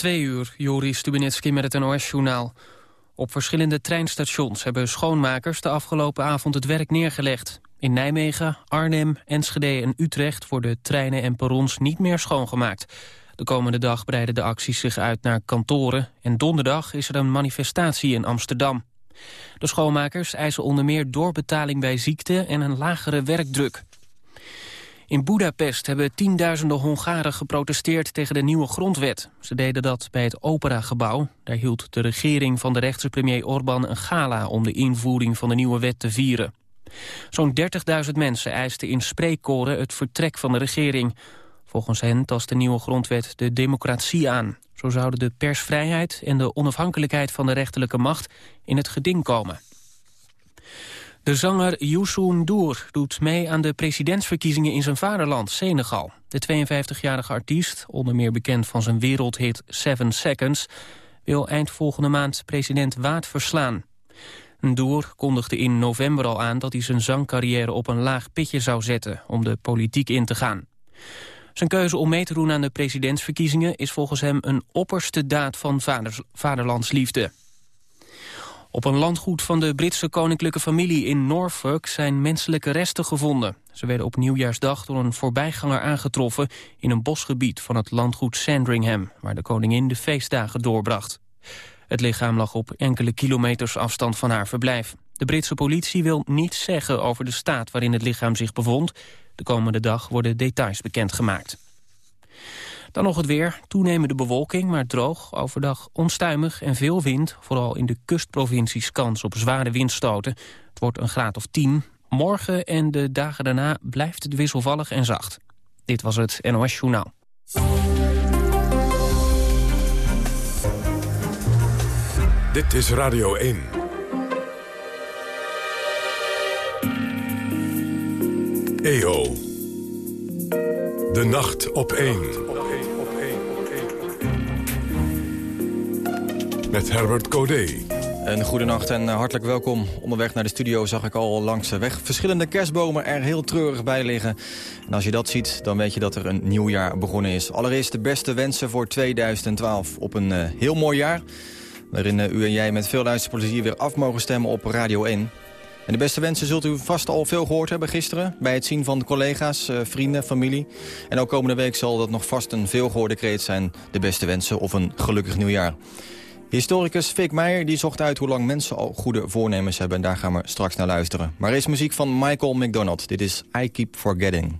Twee uur, Joris Stubenitski met het NOS-journaal. Op verschillende treinstations hebben schoonmakers de afgelopen avond het werk neergelegd. In Nijmegen, Arnhem, Enschede en Utrecht worden treinen en perrons niet meer schoongemaakt. De komende dag breiden de acties zich uit naar kantoren... en donderdag is er een manifestatie in Amsterdam. De schoonmakers eisen onder meer doorbetaling bij ziekte en een lagere werkdruk. In Budapest hebben tienduizenden Hongaren geprotesteerd tegen de nieuwe grondwet. Ze deden dat bij het Operagebouw. Daar hield de regering van de rechtse premier Orbán een gala om de invoering van de nieuwe wet te vieren. Zo'n 30.000 mensen eisten in spreekkoren het vertrek van de regering. Volgens hen tast de nieuwe grondwet de democratie aan. Zo zouden de persvrijheid en de onafhankelijkheid van de rechterlijke macht in het geding komen. De zanger Youssou N'Dour doet mee aan de presidentsverkiezingen in zijn vaderland, Senegal. De 52-jarige artiest, onder meer bekend van zijn wereldhit Seven Seconds... wil eind volgende maand president Waad verslaan. N'Dour kondigde in november al aan dat hij zijn zangcarrière op een laag pitje zou zetten... om de politiek in te gaan. Zijn keuze om mee te doen aan de presidentsverkiezingen... is volgens hem een opperste daad van vaderlandsliefde. Op een landgoed van de Britse koninklijke familie in Norfolk zijn menselijke resten gevonden. Ze werden op nieuwjaarsdag door een voorbijganger aangetroffen in een bosgebied van het landgoed Sandringham, waar de koningin de feestdagen doorbracht. Het lichaam lag op enkele kilometers afstand van haar verblijf. De Britse politie wil niets zeggen over de staat waarin het lichaam zich bevond. De komende dag worden details bekendgemaakt. Dan nog het weer. Toenemende bewolking, maar droog. Overdag onstuimig en veel wind. Vooral in de kustprovincies kans op zware windstoten. Het wordt een graad of 10. Morgen en de dagen daarna blijft het wisselvallig en zacht. Dit was het NOS Journaal. Dit is Radio 1. EO. De nacht op 1. Met Herbert Codé. Een goedenacht en hartelijk welkom. Onderweg naar de studio zag ik al langs de weg verschillende kerstbomen er heel treurig bij liggen. En als je dat ziet, dan weet je dat er een nieuw jaar begonnen is. Allereerst de beste wensen voor 2012 op een uh, heel mooi jaar. Waarin uh, u en jij met veel luisterplezier weer af mogen stemmen op Radio 1. En de beste wensen zult u vast al veel gehoord hebben gisteren... bij het zien van collega's, vrienden, familie. En ook komende week zal dat nog vast een veelgehoorde kreet zijn... de beste wensen of een gelukkig nieuwjaar. Historicus Fik Meijer die zocht uit hoe lang mensen al goede voornemens hebben. En daar gaan we straks naar luisteren. Maar is muziek van Michael McDonald. Dit is I Keep Forgetting.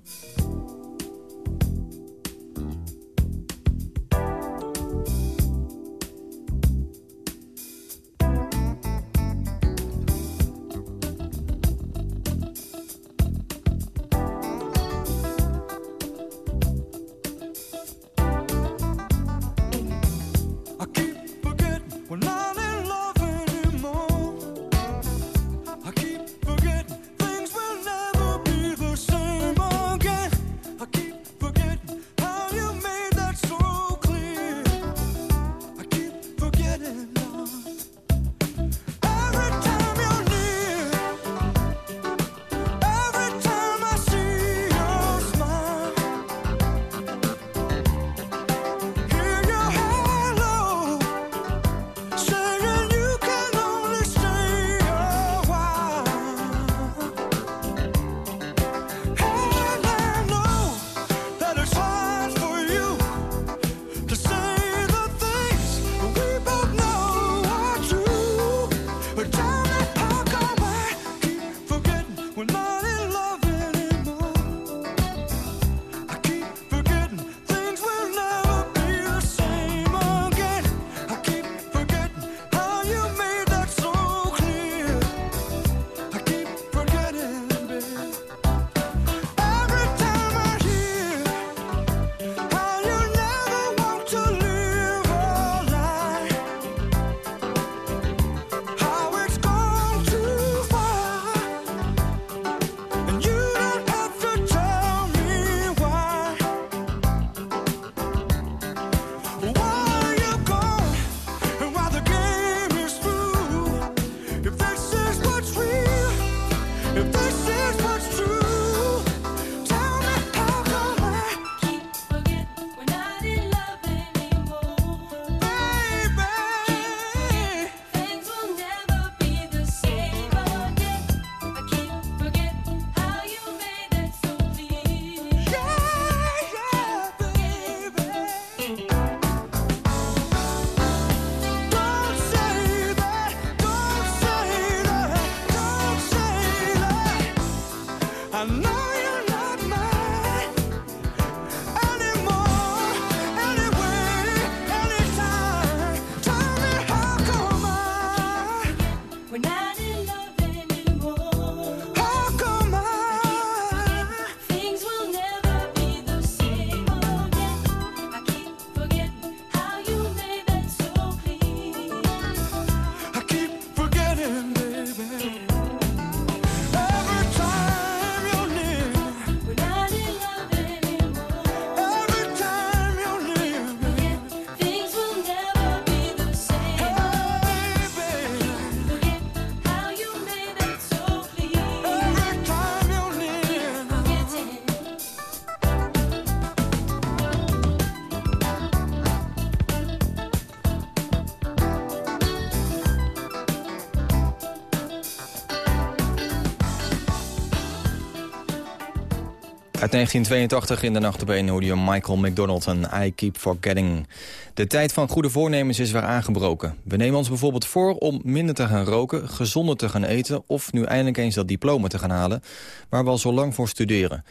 Uit 1982 in de nacht op een hoorde Michael McDonald en I Keep Forgetting. De tijd van goede voornemens is weer aangebroken. We nemen ons bijvoorbeeld voor om minder te gaan roken, gezonder te gaan eten... of nu eindelijk eens dat diploma te gaan halen, waar we al zo lang voor studeren.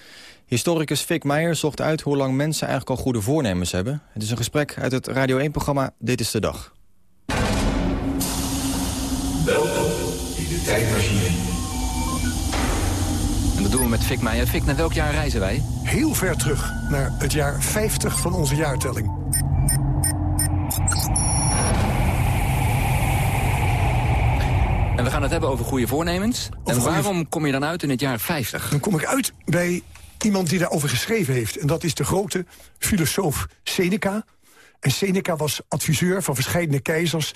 Historicus Fik Meijer zocht uit hoe lang mensen eigenlijk al goede voornemens hebben. Het is een gesprek uit het Radio 1-programma Dit is de Dag. Welkom in de tijdmachine. Doen we met Fik Meijer. Fik, naar welk jaar reizen wij? Heel ver terug, naar het jaar 50 van onze jaartelling. En we gaan het hebben over goede voornemens. en waarom kom je dan uit in het jaar 50? Dan kom ik uit bij iemand die daarover geschreven heeft. En dat is de grote filosoof Seneca. En Seneca was adviseur van verschillende keizers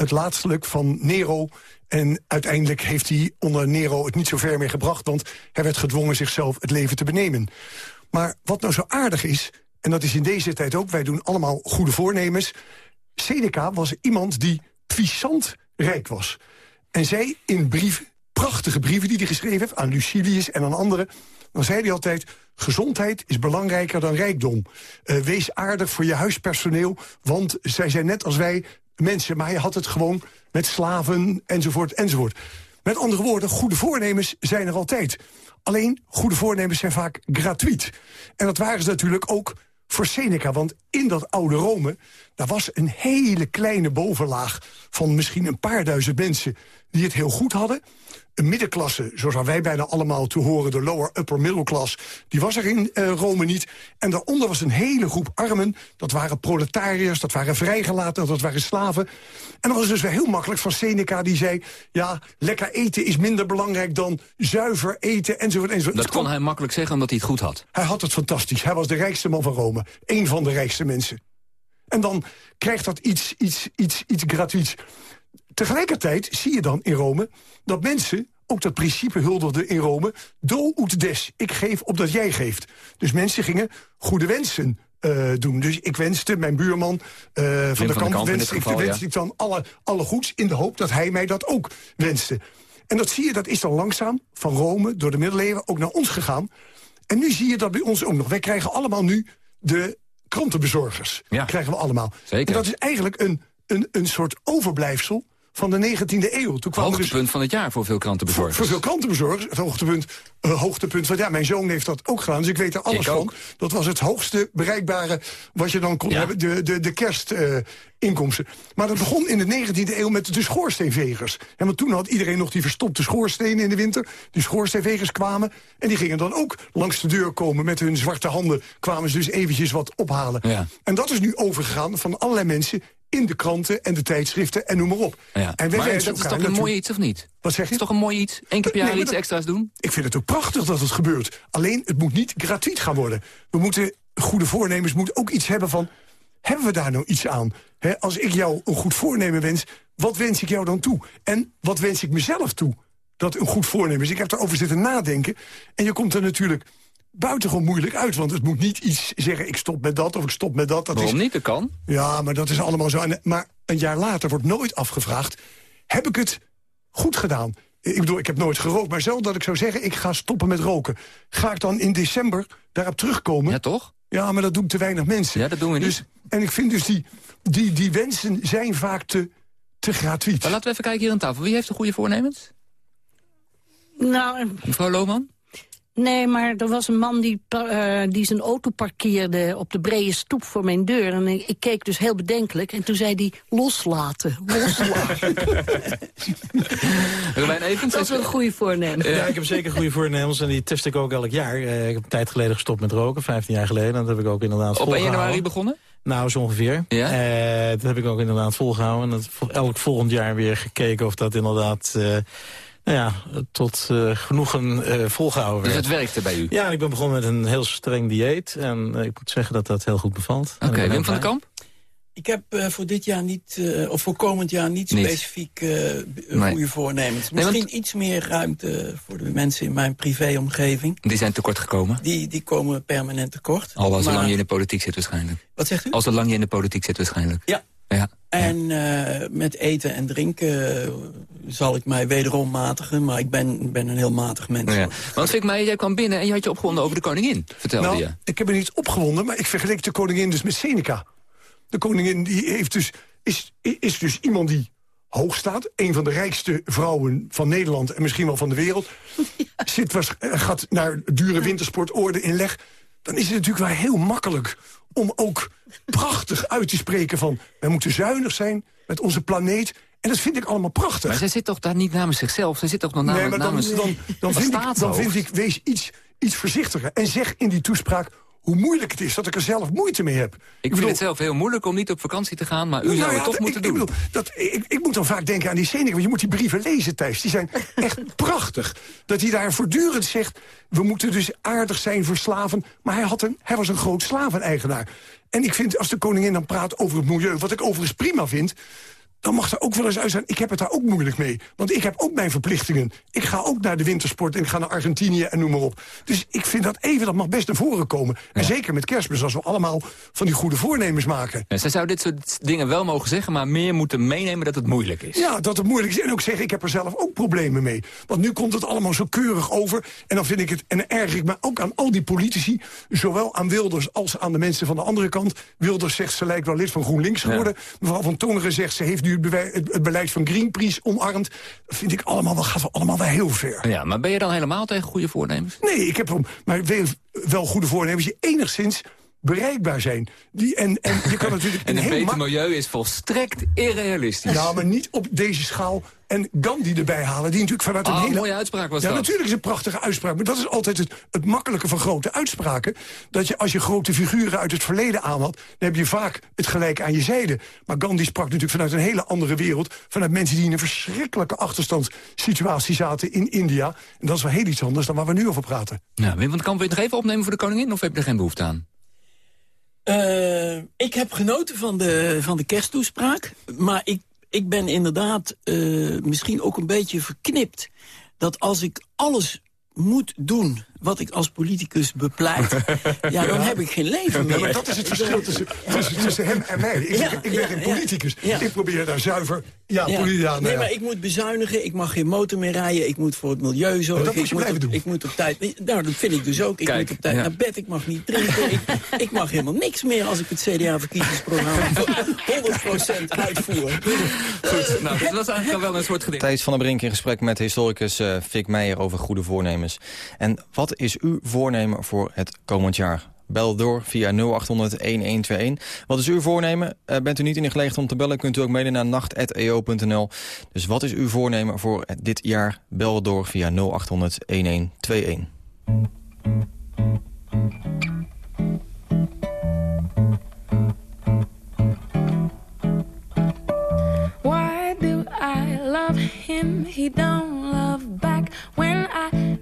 het laatstelijk van Nero. En uiteindelijk heeft hij onder Nero het niet zo ver meer gebracht... want hij werd gedwongen zichzelf het leven te benemen. Maar wat nou zo aardig is, en dat is in deze tijd ook... wij doen allemaal goede voornemens... Seneca was iemand die puissant rijk was. En zij in brieven, prachtige brieven die hij geschreven heeft... aan Lucilius en aan anderen... dan zei hij altijd, gezondheid is belangrijker dan rijkdom. Uh, wees aardig voor je huispersoneel, want zij zijn net als wij mensen. Maar hij had het gewoon met slaven enzovoort enzovoort. Met andere woorden, goede voornemens zijn er altijd. Alleen, goede voornemens zijn vaak gratuit. En dat waren ze natuurlijk ook voor Seneca. Want in dat oude Rome, daar was een hele kleine bovenlaag... van misschien een paar duizend mensen die het heel goed hadden een middenklasse, zoals wij bijna allemaal te horen... de lower upper middle class, die was er in uh, Rome niet. En daaronder was een hele groep armen. Dat waren proletariërs, dat waren vrijgelaten, dat waren slaven. En dat was dus weer heel makkelijk van Seneca, die zei... ja, lekker eten is minder belangrijk dan zuiver eten, enzovoort. enzovoort. Dat kon hij makkelijk zeggen, omdat hij het goed had. Hij had het fantastisch. Hij was de rijkste man van Rome. Eén van de rijkste mensen. En dan krijgt dat iets, iets, iets, iets gratuits. Tegelijkertijd zie je dan in Rome dat mensen ook dat principe huldigden in Rome. Do ut des. Ik geef opdat jij geeft. Dus mensen gingen goede wensen uh, doen. Dus ik wenste mijn buurman uh, van, de kant, de wenste, ik, wenste ik dan alle, alle goeds... in de hoop dat hij mij dat ook wenste. En dat zie je, dat is dan langzaam van Rome door de middeleeuwen ook naar ons gegaan. En nu zie je dat bij ons ook nog. Wij krijgen allemaal nu de krantenbezorgers. Ja. krijgen we allemaal. Zeker. En dat is eigenlijk een, een, een soort overblijfsel van de 19e eeuw. Toen kwam hoogtepunt dus, van het jaar voor veel krantenbezorgers. Voor, voor veel krantenbezorgers. Het hoogtepunt, uh, hoogtepunt van... Ja, mijn zoon heeft dat ook gedaan, dus ik weet er alles van. Dat was het hoogste bereikbare wat je dan kon hebben. De, de, de kerstinkomsten. Uh, maar dat begon in de 19e eeuw met de schoorsteenvegers. En want toen had iedereen nog die verstopte schoorstenen in de winter. Die schoorsteenvegers kwamen. En die gingen dan ook langs de deur komen met hun zwarte handen. Kwamen ze dus eventjes wat ophalen. Ja. En dat is nu overgegaan van allerlei mensen in de kranten en de tijdschriften en noem maar op. Ja. En maar dat is toch een mooi iets, of niet? Wat zeg je? is toch een mooi iets? Eén keer per jaar iets extra's doen? Ik vind het ook prachtig dat het gebeurt. Alleen, het moet niet gratuit gaan worden. We moeten, goede voornemens moeten ook iets hebben van... hebben we daar nou iets aan? als ik jou een goed voornemen wens, wat wens ik jou dan toe? En wat wens ik mezelf toe? Dat een goed voornemen is. Ik heb erover zitten nadenken. En je komt er natuurlijk buitengewoon moeilijk uit. Want het moet niet iets zeggen, ik stop met dat of ik stop met dat. dat Waarom is... niet? Dat kan. Ja, maar dat is allemaal zo. Maar een jaar later wordt nooit afgevraagd... heb ik het goed gedaan? Ik bedoel, ik heb nooit gerookt, maar zelf dat ik zou zeggen... ik ga stoppen met roken. Ga ik dan in december daarop terugkomen? Ja, toch? Ja, maar dat doen te weinig mensen. Ja, dat doen we niet. Dus, en ik vind dus die, die, die wensen zijn vaak te, te gratuit. Maar laten we even kijken hier aan tafel. Wie heeft de goede voornemens? Nou... Mevrouw Lohman? Nee, maar er was een man die, uh, die zijn auto parkeerde op de brede stoep voor mijn deur. En ik, ik keek dus heel bedenkelijk. En toen zei hij, loslaten, loslaten. Evans, dat is een goede voornemen. Ja, ik heb zeker goede voornemens en die test ik ook elk jaar. Uh, ik heb een tijd geleden gestopt met roken, 15 jaar geleden. Dat heb ik ook inderdaad Op 1 januari begonnen? Nou, zo ongeveer. Ja? Uh, dat heb ik ook inderdaad volgehouden. En dat, elk volgend jaar weer gekeken of dat inderdaad ja, tot uh, genoegen uh, volgehouden Dus het werkte bij u? Ja, ik ben begonnen met een heel streng dieet. En uh, ik moet zeggen dat dat heel goed bevalt. Oké, okay, Wim van den Kamp? Ik heb uh, voor dit jaar niet, uh, of voor komend jaar niet, niet. specifiek uh, nee. goede voornemens. Misschien nee, want... iets meer ruimte voor de mensen in mijn privéomgeving. Die zijn tekort gekomen? Die, die komen permanent tekort. Al zolang maar... je in de politiek zit waarschijnlijk. Wat zegt u? Al zolang je in de politiek zit waarschijnlijk. Ja, Ja. En met eten en drinken zal ik mij wederom matigen. Maar ik ben, ben een heel matig mens. Ja. Want ik mij, jij kwam binnen en je had je opgewonden over de koningin, vertelde nou, je. ik heb me niet opgewonden, maar ik vergeleek de koningin dus met Seneca. De koningin die heeft dus, is, is dus iemand die hoog staat. Een van de rijkste vrouwen van Nederland en misschien wel van de wereld. Zit, was, eh, gaat naar dure wintersportorde in leg. Dan is het natuurlijk wel heel makkelijk om ook prachtig uit te spreken van... wij moeten zuinig zijn met onze planeet. En dat vind ik allemaal prachtig. Maar zij zit toch daar niet namens zichzelf? Zij zit toch nog namens... Nee, maar dan, namens, dan, dan, vind ik, dan vind ik, wees iets, iets voorzichtiger. En zeg in die toespraak hoe moeilijk het is, dat ik er zelf moeite mee heb. Ik, vind het zelf heel moeilijk om niet op vakantie te gaan, maar u nou zou het toch moeten doen. Ik, bedoel, dat, ik, ik, moet dan vaak denken aan die Seneca, want je moet die brieven lezen, Thijs. Die zijn echt prachtig. Dat hij daar voortdurend zegt, we moeten dus aardig zijn voor slaven. Maar hij, had een, hij was een groot slaveneigenaar. En ik vind, als de koningin dan praat over het milieu... wat ik overigens prima vind dan mag er ook wel eens uit zijn... ik heb het daar ook moeilijk mee. Want ik heb ook mijn verplichtingen. Ik ga ook naar de wintersport en ik ga naar Argentinië en noem maar op. Dus ik vind dat even, dat mag best naar voren komen. En zeker met kerstmis, als we allemaal van die goede voornemens maken. Ja, zij zou dit soort dingen wel mogen zeggen... maar meer moeten meenemen dat het moeilijk is. Ja, dat het moeilijk is. En ook zeggen, ik heb er zelf ook problemen mee. Want nu komt het allemaal zo keurig over. En dan vind ik het, en dan erg ik me ook aan al die politici... zowel aan Wilders als aan de mensen van de andere kant. Wilders zegt, ze lijkt wel lid van GroenLinks geworden. Mevrouw van Tongeren zegt, ze heeft het, beleid van Greenpeace omarmt... vind ik allemaal wel, gaat wel allemaal wel heel ver. Ja, maar ben je dan helemaal tegen goede voornemens? Nee, ik heb maar wel goede voornemens die enigszins bereikbaar zijn. Die, en, en je kan natuurlijk... en een beter milieu is volstrekt irrealistisch. Ja, maar niet op deze schaal. En Gandhi erbij halen, die natuurlijk vanuit een oh, hele... mooie uitspraak was ja, dat. natuurlijk is een prachtige uitspraak. Maar dat is altijd het, het makkelijke van grote uitspraken. Dat je als je grote figuren uit het verleden aanhaalt... dan heb je vaak het gelijk aan je zijde. Maar Gandhi sprak natuurlijk vanuit een hele andere wereld. Vanuit mensen die in een verschrikkelijke achterstandssituatie zaten in India. En dat is wel heel iets anders dan waar we nu over praten. Ja, Wim van Kamp, wil je nog even opnemen voor de koningin... of heb je er geen behoefte aan? Uh, ik heb genoten van de, van de kersttoespraak. Maar ik, ik ben inderdaad uh, misschien ook een beetje verknipt... dat als ik alles moet doen wat ik als politicus bepleit... ja, dan heb ik geen leven meer. Ja, maar dat is het verschil tussen, tussen, tussen hem en mij. Ik, ben, ik ben geen politicus. Ik probeer daar zuiver... Ja, ja. nee, maar ik moet bezuinigen. Ik mag geen motor meer rijden. Ik moet voor het milieu zorgen. dat moet je ik blijven doen. Ik moet op tijd... Nou, dat vind ik dus ook. Ik moet op tijd naar bed. Ik mag niet drinken. ik, ik, mag helemaal niks meer als ik het CDA-verkiezingsprogramma... 100% uitvoer. Goed, nou, dit was eigenlijk wel een soort gedicht. Thijs van der Brink in gesprek met historicus uh, Fik Meijer over goede voornemens. En wat is uw voornemen voor het komend jaar? Bel door via 0800-1121. Wat is uw voornemen? Uh, bent u niet in de gelegenheid om te bellen, kunt u ook mailen naar nacht.eo.nl. Dus wat is uw voornemen voor dit jaar? Bel door via 0800-1121. Why do I love him? He don't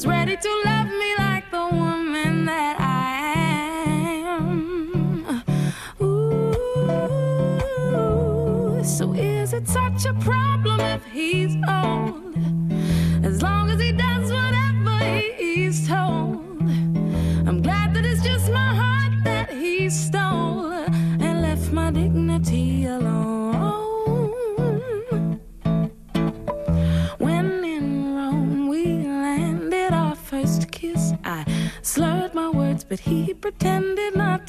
was ready to love me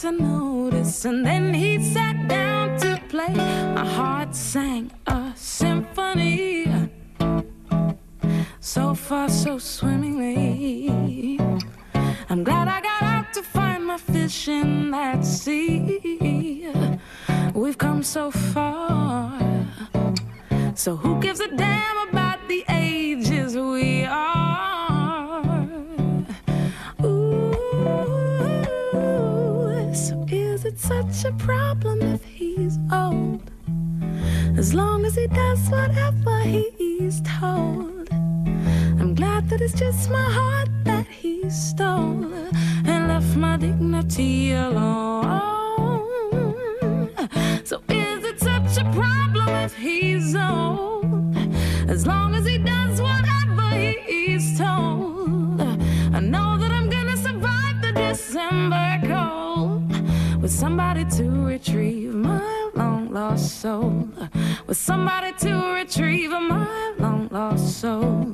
to notice. And then he sat with somebody to retrieve my long lost soul. With somebody to retrieve my long lost soul.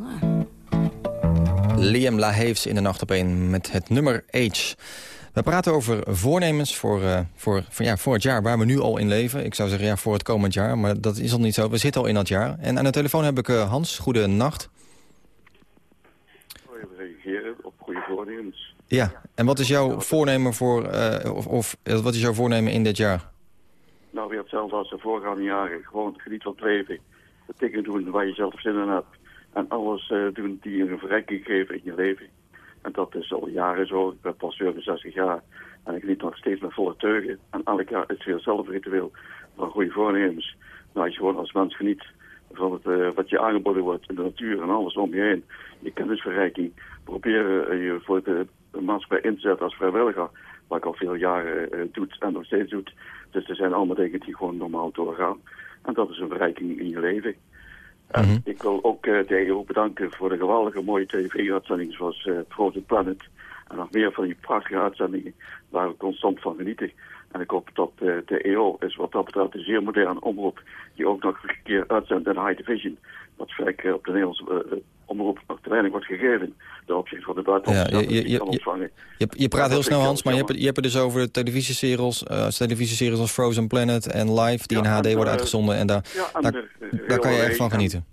Liam LaHaves in de nacht op een met het nummer Age. We praten over voornemens voor, uh, voor, voor, ja, voor het jaar waar we nu al in leven. Ik zou zeggen ja, voor het komend jaar, maar dat is al niet zo. We zitten al in dat jaar. En aan de telefoon heb ik uh, Hans. Goede nacht. We reageren op goede voornemens. Ja, en wat is jouw voornemen voor, uh, of, of wat is jouw voornemen in dit jaar? Nou, weer hetzelfde als de voorgaande jaren. Gewoon geniet van het leven. De dingen doen waar je zelf zin in hebt. En alles uh, doen die je een verrekking geven in je leven. En dat is al jaren zo. Ik ben pas 67 jaar. En ik geniet nog steeds met volle teugen. En elk jaar is het weer hetzelfde ritueel van goede voornemens. Nou, als je gewoon als mens geniet van het, uh, wat je aangeboden wordt in de natuur en alles om je heen. Je kennisverrijking. Proberen uh, je voor de, de maatschappij in te zetten als vrijwilliger. Wat ik al veel jaren uh, doet en nog steeds doet. Dus er zijn allemaal dingen die gewoon normaal doorgaan. En dat is een verrijking in je leven. En mm -hmm. ik wil ook uh, de EO bedanken voor de geweldige mooie tv-uitzendingen zoals uh, Frozen Planet. En nog meer van die prachtige uitzendingen waar we constant van genieten. En ik hoop dat uh, de EO is wat dat betreft een zeer moderne omroep die ook nog een keer uitzendt in High Division. Wat vaak op de Nederlandse omroep nog te weinig wordt gegeven. De opzicht van de buitenlandse ja, je, je, je, ontvangen. Je, je praat heel snel Hans, maar je hebt, je hebt het dus over televisieseries, uh, televisieseries als Frozen Planet en Live die ja, in HD en, worden uitgezonden. En daar, ja, en daar, de, daar kan je echt van genieten.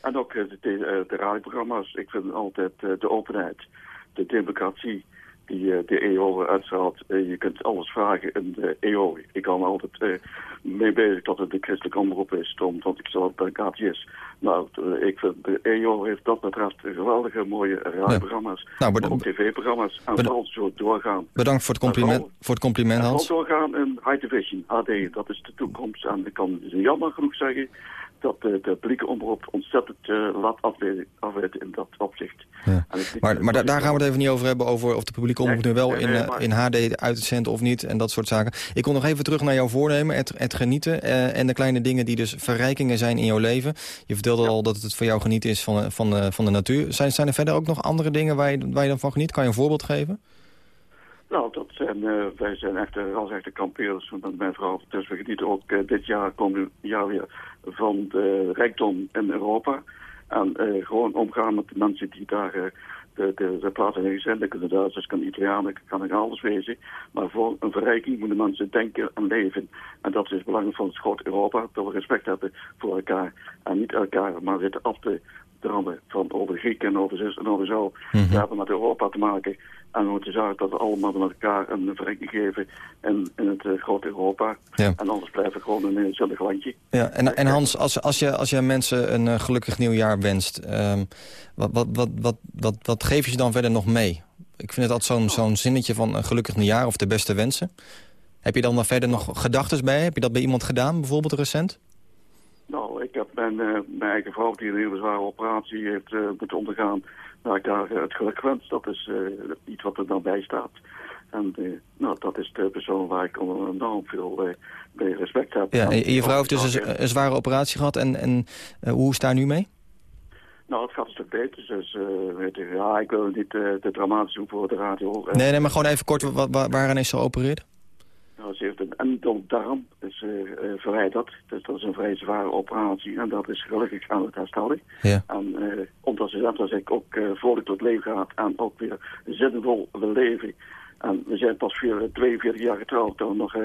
En, en ook de, de, de radioprogramma's. Ik vind altijd de openheid, de democratie die de EO uitstraalt. je kunt alles vragen in de EO. Ik kan altijd uh, mee bezig dat het de christelijke omroep is, omdat ik zelf bij KTS. Nou, ik vind de EO heeft dat betreft geweldige mooie radioprogramma's, ja. nou, ook tv-programma's. En vooral zo doorgaan. Bedankt voor het compliment, vooral, voor het compliment Hans. Doorgaan in High Division, AD, dat is de toekomst. En ik kan jammer genoeg zeggen dat de, de publieke omroep ontzettend uh, laat afweten in dat opzicht. Ja. Maar, maar da daar gaan we het even niet over hebben, over of de publieke omroep nu wel in, maar... in HD uitzendt of niet en dat soort zaken. Ik kom nog even terug naar jouw voornemen, het, het genieten uh, en de kleine dingen die dus verrijkingen zijn in jouw leven. Je vertelde ja. al dat het voor jou genieten is van, van, uh, van de natuur. Zijn, zijn er verder ook nog andere dingen waar je, waar je dan van geniet? Kan je een voorbeeld geven? Nou, dat zijn, uh, wij zijn echt als echte kampeerders met mijn vrouw. Dus we genieten ook uh, dit jaar, komend jaar weer, van de rijkdom in Europa. En gewoon omgaan met de mensen die daar de, de, de in zijn. Dat kunnen Duitsers, kan Italianen, kan alles wezen. Maar voor een verrijking moeten mensen denken en leven. En dat is belangrijk voor het groot Europa. Dat we respect hebben voor elkaar. En niet elkaar maar zitten af te van over Grieken en over zus en over zo. Mm -hmm. We hebben met Europa te maken. En we moeten zorgen dat we allemaal met elkaar een verrijking geven in, in het uh, grote Europa. Ja. En anders blijven we gewoon een zinnig landje. Ja, en, en Hans, als, als, je, als je mensen een uh, gelukkig nieuwjaar wenst, um, wat, wat, wat, wat, wat, wat geef je dan verder nog mee? Ik vind het altijd zo'n zo'n zinnetje van een gelukkig nieuwjaar of de beste wensen. Heb je dan daar verder nog gedachten bij? Heb je dat bij iemand gedaan, bijvoorbeeld recent? Nou, ik heb mijn, uh, mijn eigen vrouw die een hele zware operatie heeft uh, moeten ondergaan. Nou, ik daar het geluk wens. Dat is uh, iets wat er dan bij staat. En nou, dat is de persoon waar ik enorm veel respect heb. Ja, en je vrouw heeft dus een, een zware operatie gehad. En, en hoe is daar nu mee? Nou, het gaat een stuk beter. Dus uh, weet je, ja, ik wil niet uh, te dramatisch doen voor de radio. Nee, nee, maar gewoon even kort, waar, waaraan is ze geopereerd? Ze heeft een endeldarm, dus uh, verwijderd. Dus dat is een vrij zware operatie en dat is gelukkig aan het herstellen. Ja. En omdat ze net als ik ook vrolijk tot leven gaat en ook weer zinvol wil leven... En we zijn pas voor 42 jaar getrouwd, dan nog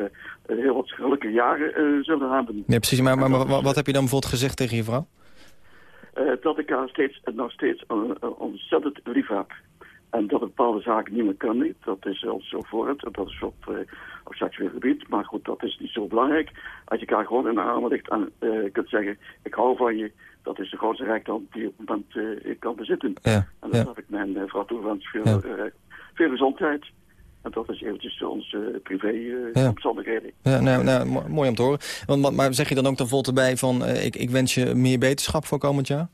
heel wat gelukkige jaren zullen hebben. Ja, precies. Maar, maar, maar wat heb je dan bijvoorbeeld gezegd tegen je vrouw? Uh, dat ik haar steeds, nog steeds uh, ontzettend lief heb. En dat bepaalde zaken niet meer kunnen, dat is al zo vooruit. En dat is op, uh, op seksueel gebied. Maar goed, dat is niet zo belangrijk. Als je elkaar gewoon in de armen ligt en uh, kunt zeggen, ik hou van je. Dat is de grootste rijkdom die je op het moment uh, kan bezitten. Ja, en dat ja. heb ik mijn vrouw toegewenst. Veel, veel gezondheid. En dat is eventjes onze privé-omstandigheden. ja. ja, nou, nou, mooi om te horen. Want, maar zeg je dan ook dan vol erbij van... ik, ik wens je meer beterschap voor komend jaar?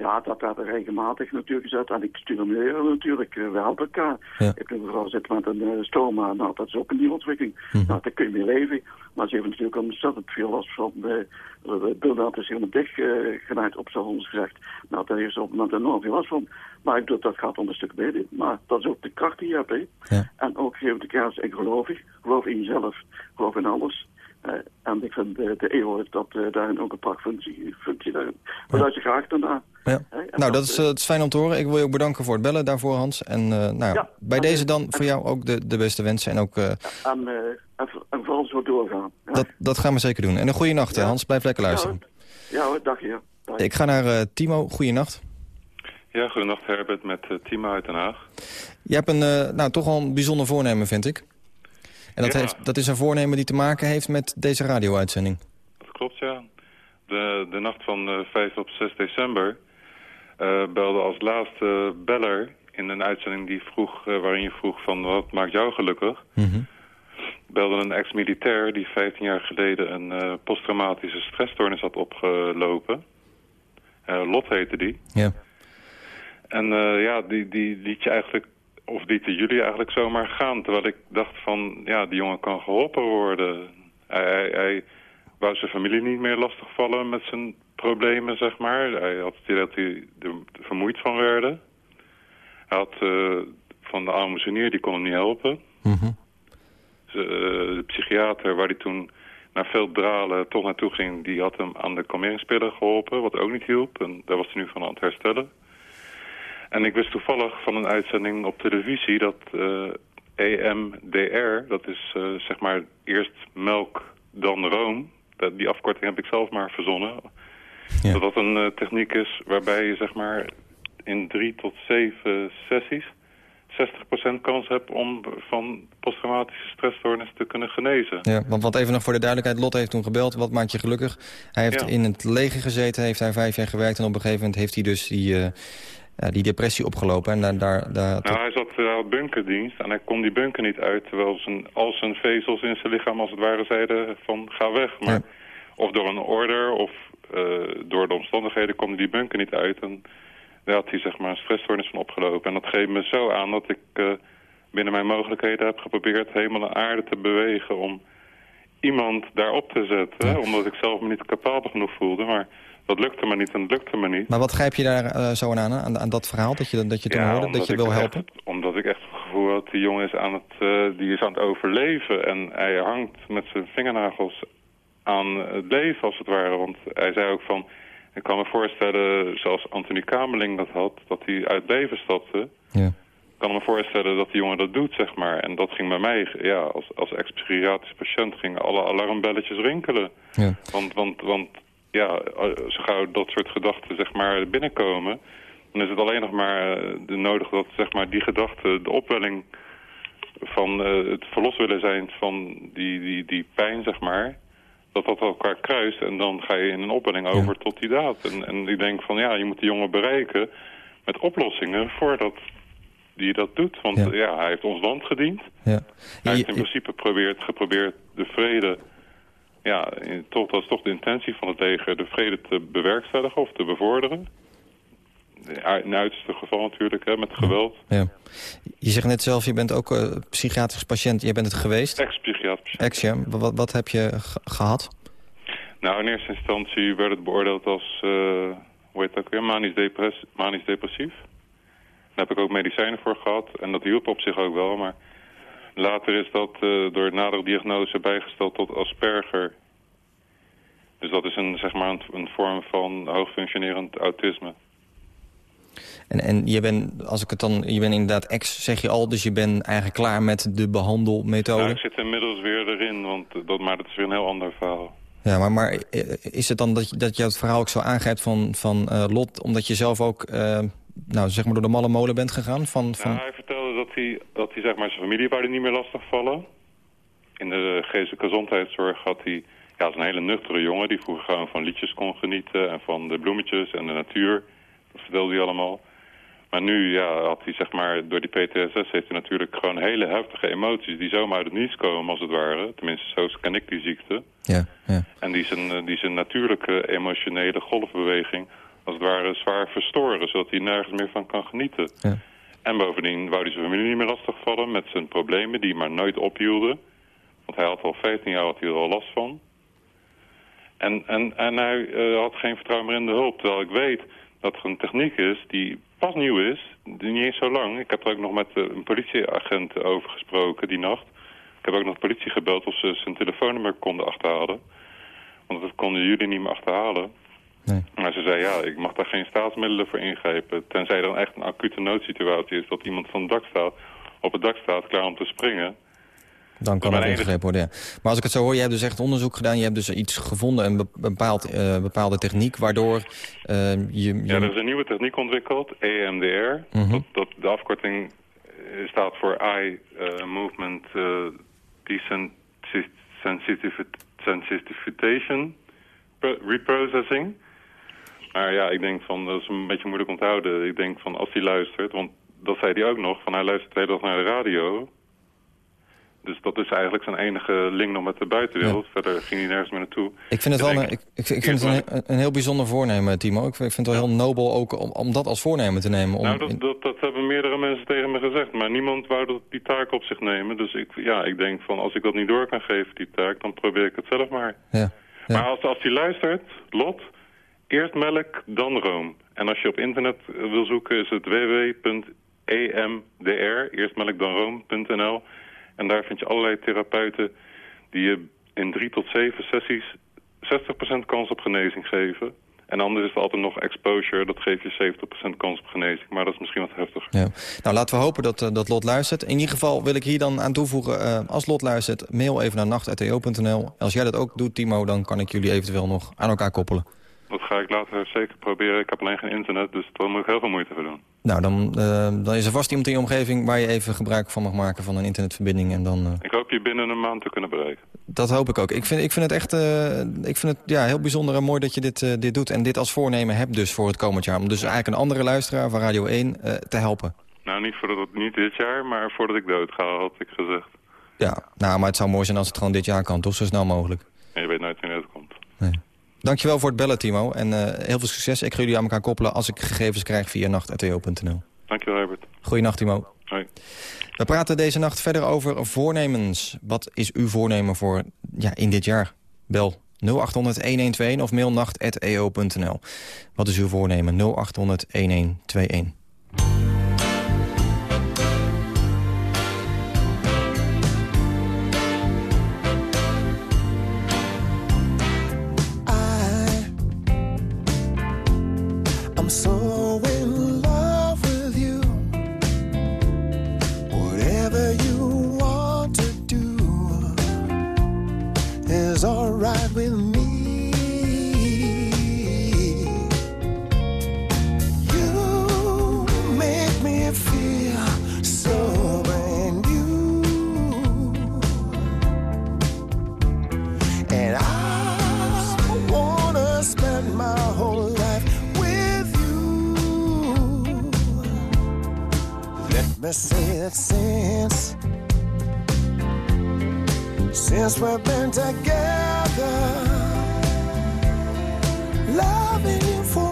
Ja, dat werd er regelmatig natuurlijk gezet. En ik stimuleer natuurlijk. We helpen elkaar. Ja. Ik heb mevrouw zit met een uh, stoma. Nou, dat is ook een nieuwe ontwikkeling. Hm. Nou, daar kun je mee leven. Maar ze heeft natuurlijk ontzettend veel last van. De, de bilnaad is helemaal dicht uh, genaaid op zo'n ons gezegd. Nou, daar heeft ze op het moment enorm veel last van. Maar ik doe, dat gaat om een stuk beter. Maar dat is ook de kracht die je hebt. Hè. Ja. En ook geef de kaas en geloof ik. Geloof in jezelf. Geloof in alles. Uh, en ik vind uh, de EO heeft dat uh, daarin ook een prachtfunctie functie daarin. We luisteren graag daarna. Ja. nou, dat, is, dat is fijn om te horen. Ik wil je ook bedanken voor het bellen daarvoor, Hans. En nou, ja, bij en, deze dan voor jou ook de, de beste wensen. En, ook, en, en, en vooral zo doorgaan. Ja. Dat, dat gaan we zeker doen. En een goede nacht, Hans. Blijf lekker luisteren. Ja hoor, dag je. Dag. Ik ga naar Timo. Goeienacht. Ja, goedenacht Herbert met Timo uit Den Haag. Je hebt een, nou, toch wel een bijzonder voornemen, vind ik. En dat, ja. heeft, dat is een voornemen die te maken heeft met deze radio-uitzending. Dat klopt, ja. De, de nacht van uh, 5 op 6 december uh, belde als laatste beller in een uitzending die vroeg, uh, waarin je vroeg van wat maakt jou gelukkig? Mm -hmm. Belde een ex-militair die 15 jaar geleden een posttraumatische stressstoornis had opgelopen. Lot heette die. Ja. En ja, die, die liet je eigenlijk of lieten jullie eigenlijk zomaar gaan. Terwijl ik dacht van, ja, die jongen kan geholpen worden. Hij, hij, hij wou zijn familie niet meer lastigvallen met zijn problemen, zeg maar. Hij had het idee dat hij er vermoeid van werden. Hij had uh, van de aalmoezenier, die kon hem niet helpen. Mm -hmm. de, uh, de psychiater, waar hij toen na veel dralen toch naartoe ging... die had hem aan de kalmeringspiller geholpen, wat ook niet hielp. En daar was hij nu van aan het herstellen. En ik wist toevallig van een uitzending op televisie dat uh, EMDR, dat is uh, zeg maar eerst melk dan room. Dat, die afkorting heb ik zelf maar verzonnen. Ja. Dat dat een uh, techniek is waarbij je zeg maar in drie tot zeven sessies 60% kans hebt om van posttraumatische stressstoornis te kunnen genezen. Ja, want, want even nog voor de duidelijkheid, Lot heeft toen gebeld. Wat maakt je gelukkig? Hij heeft Ja. in het leger gezeten, heeft hij vijf jaar gewerkt... en op een gegeven moment heeft hij dus die, eh, ja, die depressie opgelopen. En daar, daar, daar, Nou, hij zat uh, bunkerdienst en hij kon die bunker niet uit... terwijl zijn, al zijn vezels in zijn lichaam als het ware zeiden van ga weg. Maar, Ja. Of door een order of eh, door de omstandigheden kwam hij die bunker niet uit... En daar had hij zeg maar een stressstoornis van opgelopen. En dat geeft me zo aan dat ik eh, binnen mijn mogelijkheden heb geprobeerd... hemel en aarde te bewegen om iemand daarop te zetten. Ja. Omdat ik zelf me niet capabel genoeg voelde. Maar dat lukte me niet en het lukte me niet. Maar wat grijp je daar eh, zo aan, aan, aan dat verhaal dat je, dat je toen hoorde? Dat je wil echt- helpen? omdat ik echt het gevoel had, die jongen is aan het, eh, die is aan het overleven. En hij hangt met zijn vingernagels aan het leven, als het ware. Want hij zei ook van, ik kan me voorstellen, zoals Anthony Kamerling dat had, dat hij uit leven stapte. Ja. Ik kan me voorstellen dat die jongen dat doet, zeg maar. En dat ging bij mij, ja, als, als ex-psychiatrisch patiënt, gingen alle alarmbelletjes rinkelen. Ja. Want, want, want ja, eh, zo gauw dat soort gedachten zeg maar, binnenkomen... dan is het alleen nog maar eh, de nodig dat zeg maar, die gedachten, de opwelling van eh, het verlos willen zijn van die, die, die pijn, zeg maar... dat dat elkaar kruist en dan ga je in een opwelling over tot die daad. En, en ik denk van ja, je moet die jongen bereiken met oplossingen voordat die dat doet. Want Ja. ja, hij heeft ons land gediend. Ja. Hij heeft in principe geprobeerd, geprobeerd de vrede... Ja, toch, dat is toch de intentie van het leger... de vrede te bewerkstelligen of te bevorderen. In het uiterste geval natuurlijk, hè, met geweld. ja. Je zegt net zelf, je bent ook eh, psychiatrisch patiënt. Je bent het geweest. Ex-psychiatrisch. Ex, ja. Wat, wat heb je ge- gehad? Nou, in eerste instantie werd het beoordeeld als... eh, hoe heet dat ook weer? Manisch, depress manisch depressief. Daar heb ik ook medicijnen voor gehad. En dat hielp op zich ook wel. Maar later is dat eh, door nadere diagnose bijgesteld tot Asperger. Dus dat is een, zeg maar een, een vorm van hoogfunctionerend autisme. En, en je bent, als ik het dan, je bent inderdaad ex, zeg je al, dus je bent eigenlijk klaar met de behandelmethode. Nou, ik zit inmiddels weer erin, want dat, maar dat is weer een heel ander verhaal. Ja, maar, maar eh, is het dan dat je, dat je het verhaal ook zo aangrijpt van, van eh, Lot... omdat je zelf ook nou, zeg maar door de malle molen bent gegaan? Van, van... Nou, hij vertelde dat hij, dat hij zeg maar, zijn familie wou niet meer lastigvallen. In de geestelijke gezondheidszorg had hij... Ja, als een hele nuchtere jongen die vroeger gewoon van liedjes kon genieten... en van de bloemetjes en de natuur. Dat vertelde hij allemaal. Maar nu ja, had hij, zeg maar, door die PTSS heeft hij natuurlijk gewoon hele heftige emoties... die zomaar uit het niets komen, als het ware. Tenminste, zo ken ik die ziekte. Ja, ja. En die zijn, die zijn natuurlijke emotionele golfbeweging als het ware zwaar verstoren, zodat hij nergens meer van kan genieten. Ja. En bovendien wou hij zijn familie niet meer lastigvallen met zijn problemen die maar nooit ophielden. Want hij had al 15 jaar had hij er al last van. En, en, en hij uh, had geen vertrouwen meer in de hulp. Terwijl ik weet dat er een techniek is die pas nieuw is, die niet eens zo lang. Ik heb er ook nog met uh, een politieagent over gesproken die nacht. Ik heb ook nog de politie gebeld of ze zijn telefoonnummer konden achterhalen. Want dat konden jullie niet meer achterhalen. Nee. Maar ze zei, ja, ik mag daar geen staatsmiddelen voor ingrijpen. Tenzij er dan echt een acute noodsituatie is dat iemand van het dak staat, op het dak staat, klaar om te springen. Dan kan er ingegrepen worden, ja. Maar als ik het zo hoor, je hebt dus echt onderzoek gedaan. Je hebt dus iets gevonden, een be- bepaald, eh, bepaalde techniek... waardoor eh, je... je Ja, er is een nieuwe techniek ontwikkeld, EMDR. Mhm. dat, dat, de afkorting eh, staat voor Eye Movement Desensitization Pro- Reprocessing. Maar ja, ik denk van, dat is een beetje moeilijk onthouden. Ik denk van, als hij luistert, want dat zei hij ook nog, van hij luistert de hele dag naar de radio. Dus dat is eigenlijk zijn enige link nog met de buitenwereld. Verder ging hij nergens meer naartoe. Ik vind het wel ik, ik, ik vind het een, een heel bijzonder voornemen, Timo. Ik vind, het wel heel nobel ook om, om dat als voornemen te nemen. Om, Nou, dat, dat, dat hebben meerdere mensen tegen me gezegd. Maar niemand wou dat, die taak op zich nemen. Dus ik, ja, ik denk van, als ik dat niet door kan geven, die taak, dan probeer ik het zelf maar. ja. Maar als, als hij luistert, Lot, eerst melk, dan room. En als je op internet eh, wil zoeken, is het www.emdr, eerst melk, dan room.nl. En daar vind je allerlei therapeuten die je in drie tot zeven sessies 60% kans op genezing geven. En anders is er altijd nog exposure, dat geeft je 70% kans op genezing. Maar dat is misschien wat heftiger. Ja. Nou, laten we hopen dat, eh, dat Lot luistert. In ieder geval wil ik hier dan aan toevoegen... eh, als Lot luistert, mail even naar nacht.to.nl. Als jij dat ook doet, Timo, dan kan ik jullie eventueel nog aan elkaar koppelen. Dat ga ik later zeker proberen. Ik heb alleen geen internet, dus daar moet ik heel veel moeite voor doen. Nou, dan, eh, dan is er vast iemand in je omgeving... waar je even gebruik van mag maken van een internetverbinding. En dan, eh, Ik hoop je binnen een maand te kunnen bereiken. dat hoop ik ook. Ik vind, ik vind het echt eh, ik vind het, ja, heel bijzonder en mooi dat je dit, dit doet. En dit als voornemen hebt dus voor het komend jaar. Om dus eigenlijk een andere luisteraar van Radio 1 eh, te helpen. Nou, niet, voordat, niet dit jaar, maar voordat ik dood ga, had ik gezegd. Ja, nou, maar het zou mooi zijn als het gewoon dit jaar kan. Toch zo snel mogelijk. En je weet nooit wanneer het komt. Dankjewel voor het bellen, Timo. En eh, heel veel succes. Ik ga jullie aan elkaar koppelen als ik gegevens krijg via nacht.to.nl. Dankjewel, Herbert. Goeienacht, Timo. Hoi. We praten deze nacht verder over voornemens. Wat is uw voornemen voor ja, in dit jaar? Bel 0800-1121 of mail nacht.eo.nl. Wat is uw voornemen? 0800-1121. So me say that since we've been together, loving you forever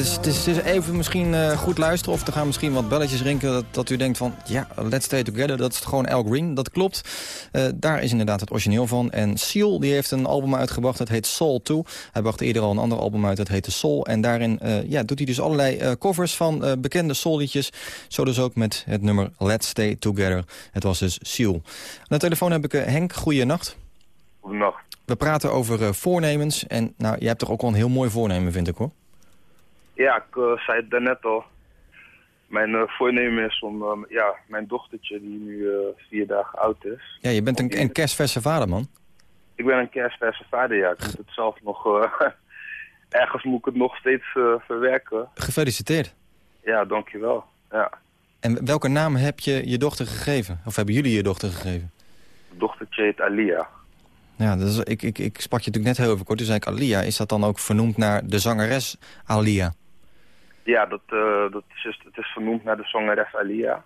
is, het is, het is even misschien eh, goed luisteren of er gaan misschien wat belletjes rinken... Dat, dat u denkt van, ja, Let's Stay Together, dat is gewoon Al Green. Dat klopt. Eh, daar is inderdaad het origineel van. En Seal, die heeft een album uitgebracht, dat heet Soul 2. Hij bracht eerder al een ander album uit, dat heette Soul. En daarin eh, ja, doet hij dus allerlei covers van bekende soulliedjes. Zo dus ook met het nummer Let's Stay Together. Het was dus Seal. Aan de telefoon heb ik Henk, goeienacht. Goedenacht. We praten over voornemens. En nou, jij hebt toch ook wel een heel mooi voornemen, vind ik hoor. Ja, ik eh, zei het daarnet al. Mijn eh, voornemen is om eh, ja, mijn dochtertje, die nu eh, vier dagen oud is. Ja, je bent een, een kerstverse vader, man. Ik ben een kerstverse vader, ja. Ik moet het zelf nog... ergens moet ik het nog steeds verwerken. Gefeliciteerd. Ja, dankjewel. Ja. En welke naam heb je je dochter gegeven? Of hebben jullie je dochter gegeven? Dochtertje heet Alia. Ja, is, ik, ik, ik sprak je natuurlijk net heel even kort. Toen zei ik Alia. Is dat dan ook vernoemd naar de zangeres Alia? Ja, dat, eh, dat is, het is vernoemd naar de zangeres Alia.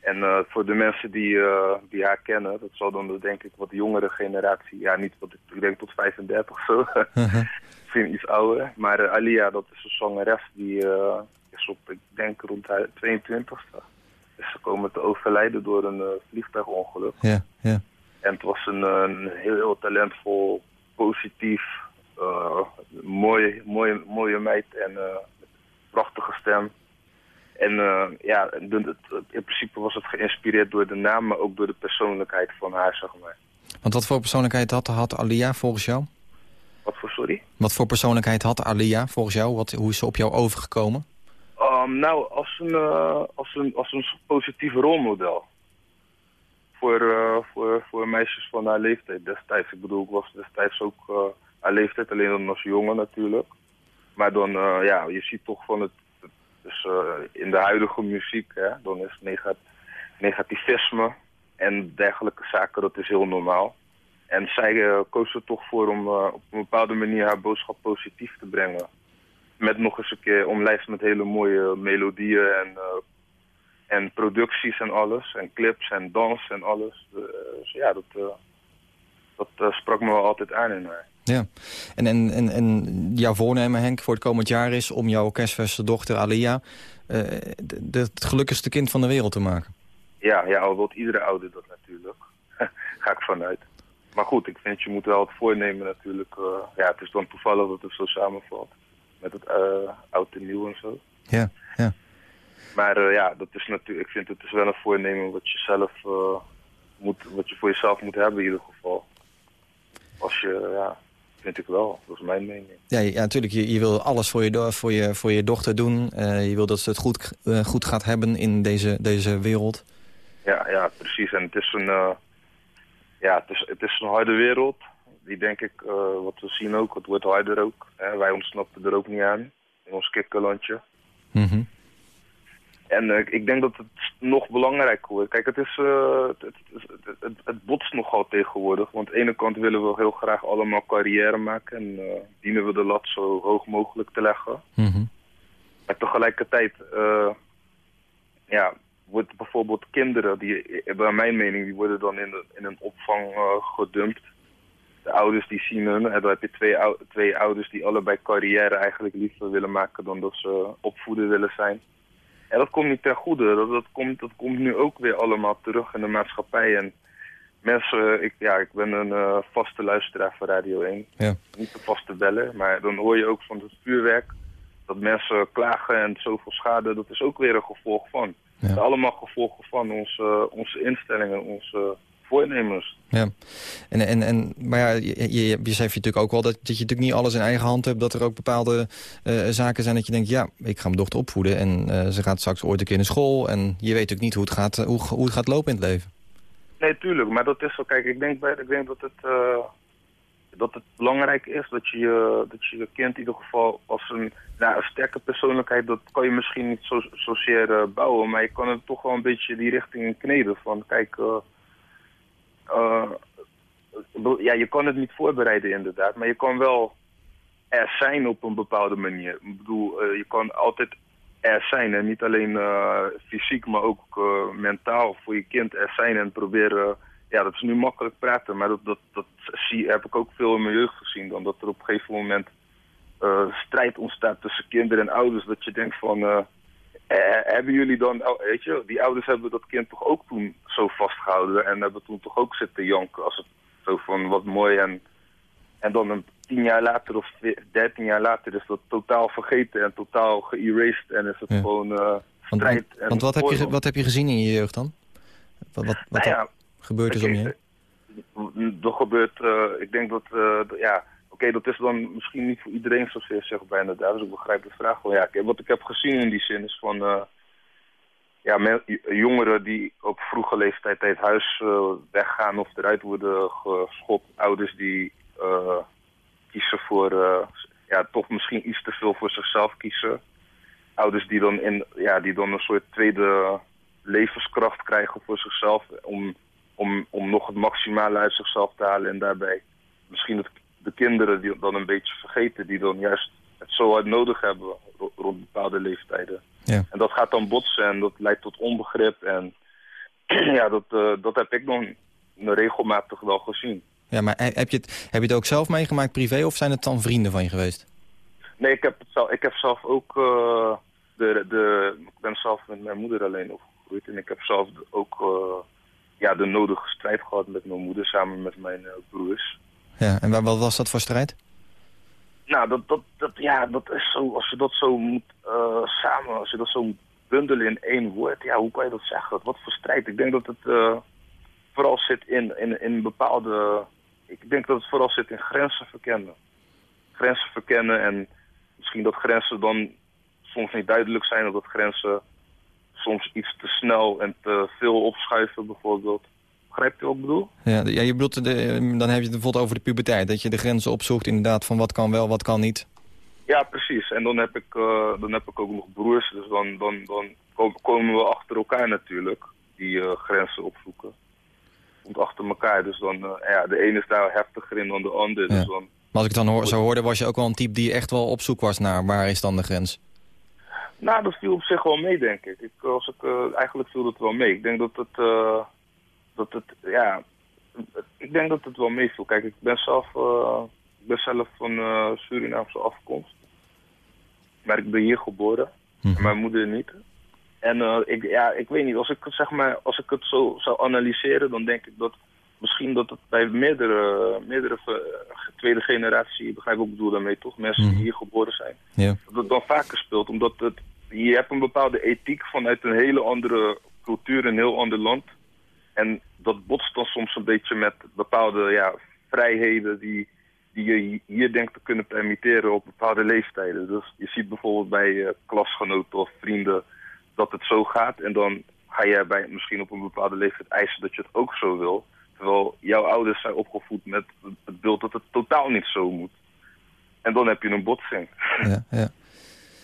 En eh, voor de mensen die, eh, die haar kennen, dat zal dan de, denk ik wat jongere generatie, ja niet wat ik, denk tot 35 zo, misschien iets ouder. Maar Alia, dat is een zangeres die is op, ik denk rond haar 22ste, is gekomen te overlijden door een vliegtuigongeluk. Ja, ja. En het was een, een heel, heel talentvol, positief, mooie, mooie, mooie meid en prachtige stem. En eh, ja, in principe was het geïnspireerd door de naam, maar ook door de persoonlijkheid van haar, zeg maar. Want wat voor persoonlijkheid had, had Alia volgens jou? Wat voor, sorry? Wat voor persoonlijkheid had Alia volgens jou? Wat, hoe is ze op jou overgekomen? Um, nou, als een, eh, als, een, als een positief rolmodel. Voor, eh, voor, voor meisjes van haar leeftijd destijds. Ik bedoel, ik was destijds ook haar leeftijd, alleen dan als jongen natuurlijk. Maar dan, eh, ja, je ziet toch van het... Dus eh, in de huidige muziek, hè, dan is nega- negativisme en dergelijke zaken, dat is heel normaal. En zij eh, koos er toch voor om op een bepaalde manier haar boodschap positief te brengen met nog eens een keer omlijst met hele mooie melodieën en, en producties en alles. En clips en dans en alles. Dus ja, dat, dat sprak me wel altijd aan in haar. Ja. En, en, en, en jouw voornemen, Henk, voor het komend jaar is om jouw kerstverse dochter Alia... eh, het gelukkigste kind van de wereld te maken. Ja, ja, al wil iedere ouder dat natuurlijk. Ga ik vanuit. Maar goed, ik vind je moet wel het voornemen natuurlijk. eh, ja, het is dan toevallig dat het zo samenvalt. Met het eh oud en nieuw en zo. Ja, ja. Maar ja, dat is natuurlijk, ik vind het is wel een voornemen wat je zelf moet, wat je voor jezelf moet hebben in ieder geval. Als je, ja, vind ik wel. Dat is mijn mening. Ja, ja natuurlijk. Je, je wil alles voor je, voor je, voor je dochter doen. Eh, je wil dat ze het goed, eh, goed gaat hebben in deze, deze wereld. Ja, ja, precies. En het is een, eh, ja, het is, het is een harde wereld. Die denk ik, wat we zien ook, het wordt harder ook. Hè? Wij ontsnappen er ook niet aan in ons kikkerlandje. Mhm. En eh, ik denk dat het nog belangrijker wordt. Kijk, het, is, eh, het, het, het, het, botst nogal tegenwoordig. Want aan de ene kant willen we heel graag allemaal carrière maken. En eh, dienen we de lat zo hoog mogelijk te leggen. Mhm. Maar tegelijkertijd, eh, ja, wordt bijvoorbeeld kinderen, die, bij mijn mening, die worden dan in, de, in een opvang gedumpt. de ouders die zien hun. En dan heb je twee, twee ouders die allebei carrière eigenlijk liever willen maken dan dat ze opvoeden willen zijn. En dat komt niet ten goede. Dat, dat, komt, dat komt nu ook weer allemaal terug in de maatschappij. En mensen, ik, ja, ik ben een eh, vaste luisteraar van Radio 1. Ja. Niet de vaste bellen, maar dan hoor je ook van het vuurwerk dat mensen klagen en zoveel schade. Dat is ook weer een gevolg van. Allemaal gevolgen van onze, onze instellingen, onze voornemens. Ja, en, en, en, maar ja, je, je, je beseft natuurlijk ook wel dat, dat je natuurlijk niet alles in eigen hand hebt. Dat er ook bepaalde eh, zaken zijn dat je denkt, ja, ik ga mijn dochter opvoeden. En eh, ze gaat straks ooit een keer naar school. En je weet natuurlijk niet hoe het gaat, eh, hoe, hoe het gaat lopen in het leven. Nee, tuurlijk. Maar dat is zo. Kijk, ik denk, bij, ik denk dat, het, dat het belangrijk is dat je, je- dat je kind in ieder geval als een, nou, een sterke persoonlijkheid, dat kan je misschien niet zo, zozeer bouwen, maar je kan het toch wel een beetje die richting in kneden. Van kijk, eh, ja, je kan het niet voorbereiden inderdaad, maar je kan wel er zijn op een bepaalde manier. Ik bedoel, eh, je kan altijd er zijn en niet alleen eh, fysiek, maar ook mentaal voor je kind er zijn en proberen. ja, dat is nu makkelijk praten, maar dat, dat, dat zie, heb ik ook veel in mijn jeugd gezien. Dan dat er op een gegeven moment strijd ontstaat tussen kinderen en ouders. Dat je denkt van, hebben jullie dan, oh, weet je, die ouders hebben dat kind toch ook toen zo vastgehouden en hebben toen toch ook zitten janken als het zo van wat mooi en en dan een tien jaar later of dertien jaar later is dat totaal vergeten en totaal geërased en is het Ja. gewoon eh, Want, strijd. want, en want wat, heb je, wat heb je gezien in je jeugd dan? Wat, wat, wat Nou ja, gebeurt er om je heen? Er gebeurt, eh, ik denk dat, eh, ja, oké, dat is dan misschien niet voor iedereen zozeer zichtbaar inderdaad, dus ik begrijp de vraag wel. Ja, wat ik heb gezien in die zin is van, eh, ja, jongeren die op vroege leeftijd uit huis eh, weggaan of eruit worden geschopt, ouders die eh, kiezen voor, ja, toch misschien iets te veel voor zichzelf kiezen. Ouders die dan, in, ja, die dan een soort tweede levenskracht krijgen voor zichzelf om, om, om nog het maximale uit zichzelf te halen en daarbij misschien het, de kinderen die dan een beetje vergeten, die dan juist het zo hard nodig hebben ro- rond bepaalde leeftijden. Ja. En dat gaat dan botsen en dat leidt tot onbegrip en ja, dat, eh, dat heb ik dan regelmatig wel gezien. Ja, maar he- heb je, het, heb je het ook zelf meegemaakt privé of zijn het dan vrienden van je geweest? Nee, ik heb, het zelf, ik heb zelf ook... eh, de, de, ik ben zelf met mijn moeder alleen opgegroeid. En ik heb zelf ook eh, ja, de nodige strijd gehad met mijn moeder samen met mijn broers. Ja, en wa- wat was dat voor strijd? Nou, dat, dat, dat, ja, dat is zo... Als je dat zo moet eh, samen... Als je dat zo moet bundelen in één woord... Ja, hoe kan je dat zeggen? Wat voor strijd? Ik denk dat het eh, vooral zit in, in, in bepaalde... Ik denk dat het vooral zit in grenzen verkennen. Grenzen verkennen en misschien dat grenzen dan soms niet duidelijk zijn... of dat grenzen soms iets te snel en te veel opschuiven bijvoorbeeld. Begrijpt u wat ik bedoel? Ja, ja, je bedoelt, de, dan heb je het bijvoorbeeld over de puberteit. Dat je de grenzen opzoekt inderdaad van wat kan wel, wat kan niet. Ja, precies. En dan heb ik, eh, dan heb ik ook nog broers. Dus dan, dan, dan ko- komen we achter elkaar natuurlijk. Die eh, grenzen opzoeken. Komt achter elkaar. Dus dan, eh, ja, de ene is daar heftiger in dan de ander. Dus dan, Maar als ik het dan hoor, zo hoorde, was je ook wel een type die echt wel op zoek was naar waar is dan de grens. nou, dat viel op zich wel mee, denk ik. ik als ik eigenlijk viel het wel mee. Ik denk dat het, dat het, ja, ik denk dat het wel meeviel. Kijk, ik ben zelf, eh, ik ben zelf van eh, Surinaamse afkomst. Maar ik ben hier geboren. En mijn moeder niet. En eh, ik, ja, ik weet niet, als ik, het, zeg maar, als ik het zo zou analyseren, dan denk ik dat misschien dat het bij meerdere, meerdere tweede generatie, begrijp ik ik bedoel daarmee toch, mensen die hier geboren zijn, Ja. dat het dan vaker speelt. Omdat het, je hebt een bepaalde ethiek vanuit een hele andere cultuur, een heel ander land. En dat botst dan soms een beetje met bepaalde ja, vrijheden die, die je hier denkt te kunnen permitteren op bepaalde leeftijden. Dus je ziet bijvoorbeeld bij eh, klasgenoten of vrienden dat het zo gaat. En dan ga jij bij misschien op een bepaalde leeftijd eisen dat je het ook zo wil. Terwijl jouw ouders zijn opgevoed met het beeld dat het totaal niet zo moet. En dan heb je een botsing. Ja, ja.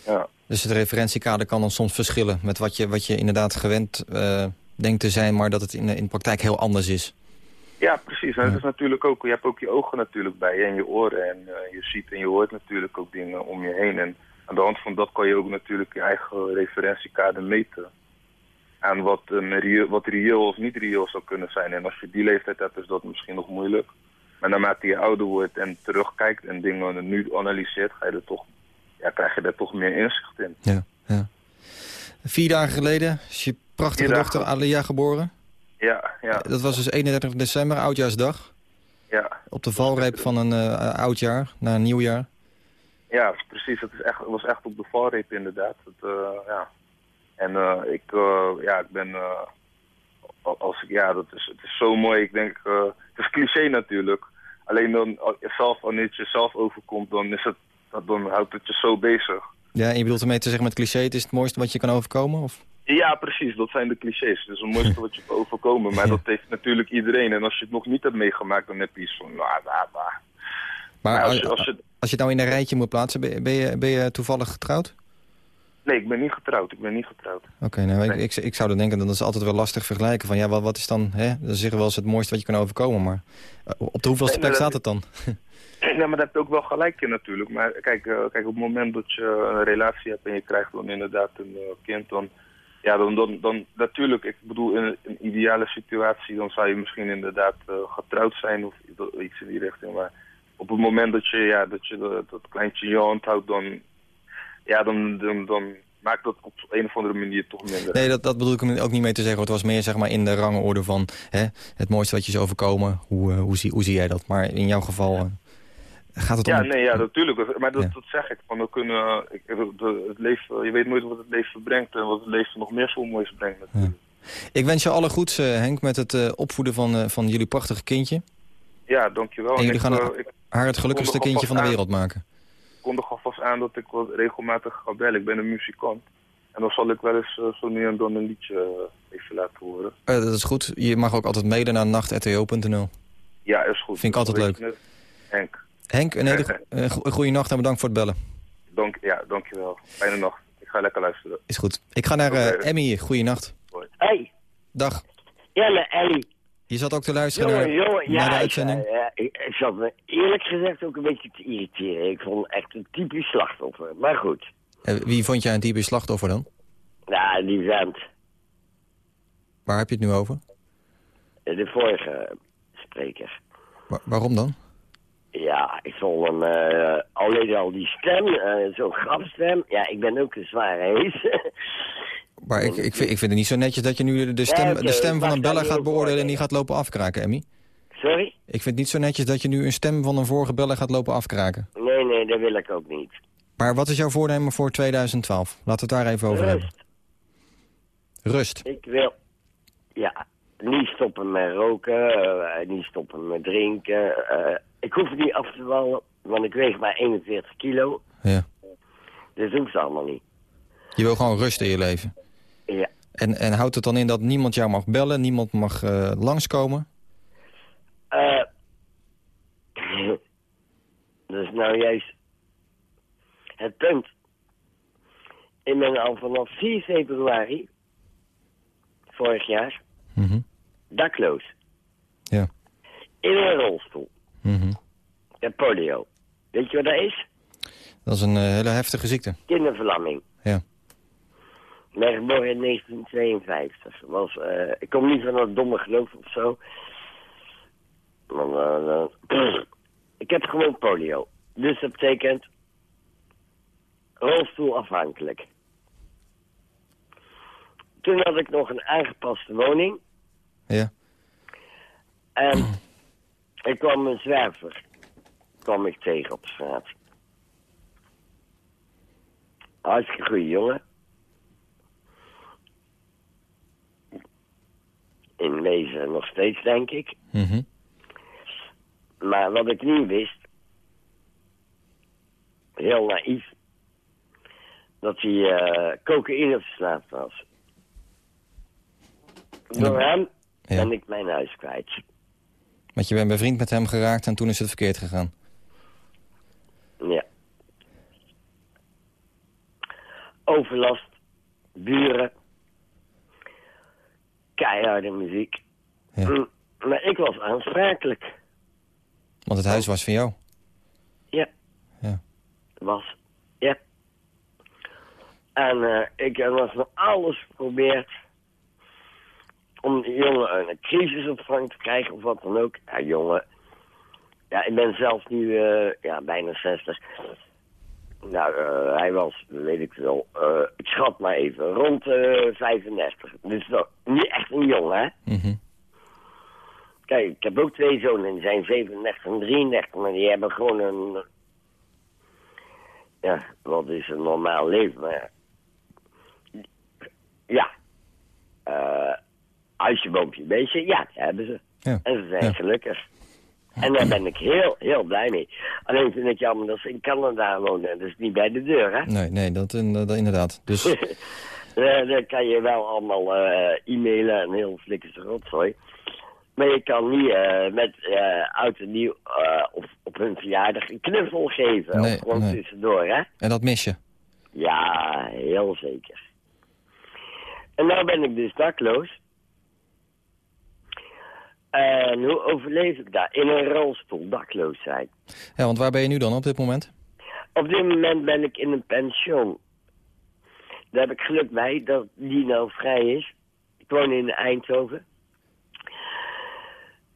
Ja. Dus het referentiekader kan dan soms verschillen met wat je, wat je inderdaad gewend eh, denkt te zijn, maar dat het in, in de praktijk heel anders is. Ja, precies. En het is natuurlijk ook, je hebt ook je ogen natuurlijk bij je en je oren. En eh, je ziet en je hoort natuurlijk ook dingen om je heen. En aan de hand van dat kan je ook natuurlijk je eigen referentiekader meten. Aan wat, een reëel, wat reëel of niet reëel zou kunnen zijn. En als je die leeftijd hebt, is dat misschien nog moeilijk. Maar naarmate je ouder wordt en terugkijkt en dingen nu analyseert, ga je er toch, ja, krijg je er toch meer inzicht in. Ja, ja. Vier dagen geleden prachtige dochter. Alia geboren. Ja, ja, Dat was dus 31 december, oudjaarsdag. ja. Op de valreep van een eh, oudjaar, naar een nieuwjaar. Ja, precies. Het, is echt, het was echt op de valreep inderdaad. Het, eh, ja. En eh, ik, eh, ja, ik ben, eh, al- als ik, ja, dat is, het is zo mooi. Ik denk, eh, het is cliché natuurlijk. Alleen dan, zelf, wanneer het jezelf overkomt, dan, is het, dan houdt het je zo bezig. Ja, en je bedoelt ermee te zeggen met cliché, het is het mooiste wat je kan overkomen? Of? Ja, precies. Dat zijn de clichés. Is het mooiste wat je kan overkomen. Maar dat heeft natuurlijk iedereen. En als je het nog niet hebt meegemaakt, dan heb je iets van... Nou. Maar Maar als je- als je- als je het nou in een rijtje moet plaatsen, ben je, ben je, ben je toevallig getrouwd? Nee, ik ben niet getrouwd. Ik ben niet getrouwd. Oké, nou, ik, ik, ik zou dan denken, dat is altijd wel lastig vergelijken. Van ja, wat, wat is dan, hè? Dan zeggen we wel eens het mooiste wat je kan overkomen. Maar eh, op de hoeveelste Nee, plek staat dat- het dan? Ja, maar daar heb je ook wel gelijk in natuurlijk. Maar kijk, eh, kijk, op het moment dat je een relatie hebt en je krijgt dan inderdaad een eh, kind, dan... Ja, dan, dan, dan natuurlijk, ik bedoel, in een ideale situatie, dan zou je misschien inderdaad eh, getrouwd zijn of iets in die richting. Maar op het moment dat je, ja, dat, je dat, dat kleintje in je hand houdt, dan, ja, dan, dan, dan maakt dat op een of andere manier toch minder. Nee, dat, dat bedoel ik hem ook niet mee te zeggen. Het was meer zeg maar, in de rangorde van hè, het mooiste wat je is overkomen. Hoe, eh, hoe, zie, hoe zie jij dat? Maar in jouw geval eh, gaat het om... Ja, nee, ja, natuurlijk. Maar dat, Ja. dat zeg ik. Van, we kunnen, ik, de- het leven, je weet nooit wat het leven brengt en wat het leven nog meer voor moois brengt. natuurlijk. Ik wens je alle goeds, eh, Henk, met het eh, opvoeden van, eh, van jullie prachtige kindje. Ja, dankjewel. En jullie ik, gaan eh, haar- ik haar het gelukkigste kindje van de wereld maken. kondig alvast aan dat ik wel regelmatig ga bellen. Ik ben een muzikant. En dan zal ik wel eens zo nu en dan een liedje even laten horen. Dat is goed. Je mag ook altijd mailen naar nacht.rto.nl. Ja, is goed. Vind ik altijd leuk. Henk, Henk, een hele go- eh, go- goede nacht en bedankt voor het bellen. dank, ja, dankjewel. Fijne nacht. Ik ga lekker luisteren. Is goed. Ik ga naar eh, Oké. Emmy. Goeienacht. Hey, Dag. Jelle, Ellie. Je zat ook te luisteren Jongen, naar, jongen, naar de ja, ik, uitzending. eh, ja, ik, ik zat me eerlijk gezegd ook een beetje te irriteren. Ik vond echt een typisch slachtoffer. Maar goed, Eh, wie vond jij een typisch slachtoffer dan? nou, die vent, Waar heb je het nu over? de vorige spreker. Wa- waarom dan? Ja, ik vond hem eh, alleen al die stem, eh, zo'n grapstem. Ja, ik ben ook een zware hees. Maar ik, ik, vind, ik vind het niet zo netjes dat je nu de stem, Nee, de stem van een beller gaat beoordelen en die gaat lopen afkraken, Emmy. Sorry? Ik vind het niet zo netjes dat je nu een stem van een vorige beller gaat lopen afkraken. Nee, nee, dat wil ik ook niet. Maar wat is jouw voornemen voor 2012? Laten we het daar even over hebben. Rust. Rust. Ik wil, ja, niet stoppen met roken, eh, niet stoppen met drinken. eh, ik hoef het niet af te vallen, want ik weeg maar 41 kilo. Ja. Dus hoeft allemaal niet. Je wil gewoon rust in je leven. Ja. En, en houdt het dan in dat niemand jou mag bellen, niemand mag eh, langskomen? Eh dat is nou juist het punt. Ik ben al vanaf 4 februari, vorig jaar, Mhm. Dakloos. Ja. In een rolstoel. Mhm. Ik heb polio. Weet je wat dat is? Dat is een eh, hele heftige ziekte. Kinderverlamming. Ja. Ik ben geboren in 1952. Was, eh, ik kom niet van dat domme geloof of zo. Maar, eh, ik heb gewoon polio. Dus dat betekent rolstoelafhankelijk. Toen had ik nog een aangepaste woning. Ja. En ik kwam een zwerver kwam ik tegen op straat. Hartstikke goede jongen. In wezen nog steeds, denk ik. Mhm. Maar wat ik niet wist, heel naïef, dat hij eh cocaïne verslaafd was. Door hem ben ik mijn huis kwijt. Want je bent bevriend met hem geraakt en toen is het verkeerd gegaan. Ja. Overlast, buren, keiharde muziek. Mm, Maar ik was aansprakelijk. Want het huis was van jou. Ja. Ja. Was. Ja. En eh, ik heb nog van alles geprobeerd om die jongen een crisisopvang te krijgen of wat dan ook. Ja, jongen, Ja, ik ben zelf nu eh, ja, bijna 60. Nou, eh, hij was, weet ik wel, eh, ik schat maar even, rond eh 35. Dus nog niet echt een jongen, hè? Mhm. Kijk, ik heb ook twee zonen, en die zijn 37 en 33, maar die hebben gewoon een... Ja, wat is een normaal leven, maar... Ja. Eh huisje, boompje, beestje, ja, dat hebben ze. Ja. En ze zijn Ja. gelukkig. En daar ben ik heel, heel blij mee. Alleen vind ik jammer dat ze in Canada wonen. Dat is niet bij de deur, hè? Nee, nee, dat, in- dat inderdaad. Dus Eh, dan kan je wel allemaal eh, e-mailen en heel flikkerse rotzooi. Maar je kan niet eh, met eh oud en nieuw eh, op, op hun verjaardag een knuffel geven. Nee, of gewoon nee. tussendoor, hè? en dat mis je. Ja, heel zeker. En nou ben ik dus dakloos. En hoe overleef ik daar? In een rolstoel dakloos zijn. Ja, want waar ben je nu dan op dit moment? Op dit moment ben ik in een pension. Daar heb ik geluk bij dat die nou vrij is. Ik woon in Eindhoven.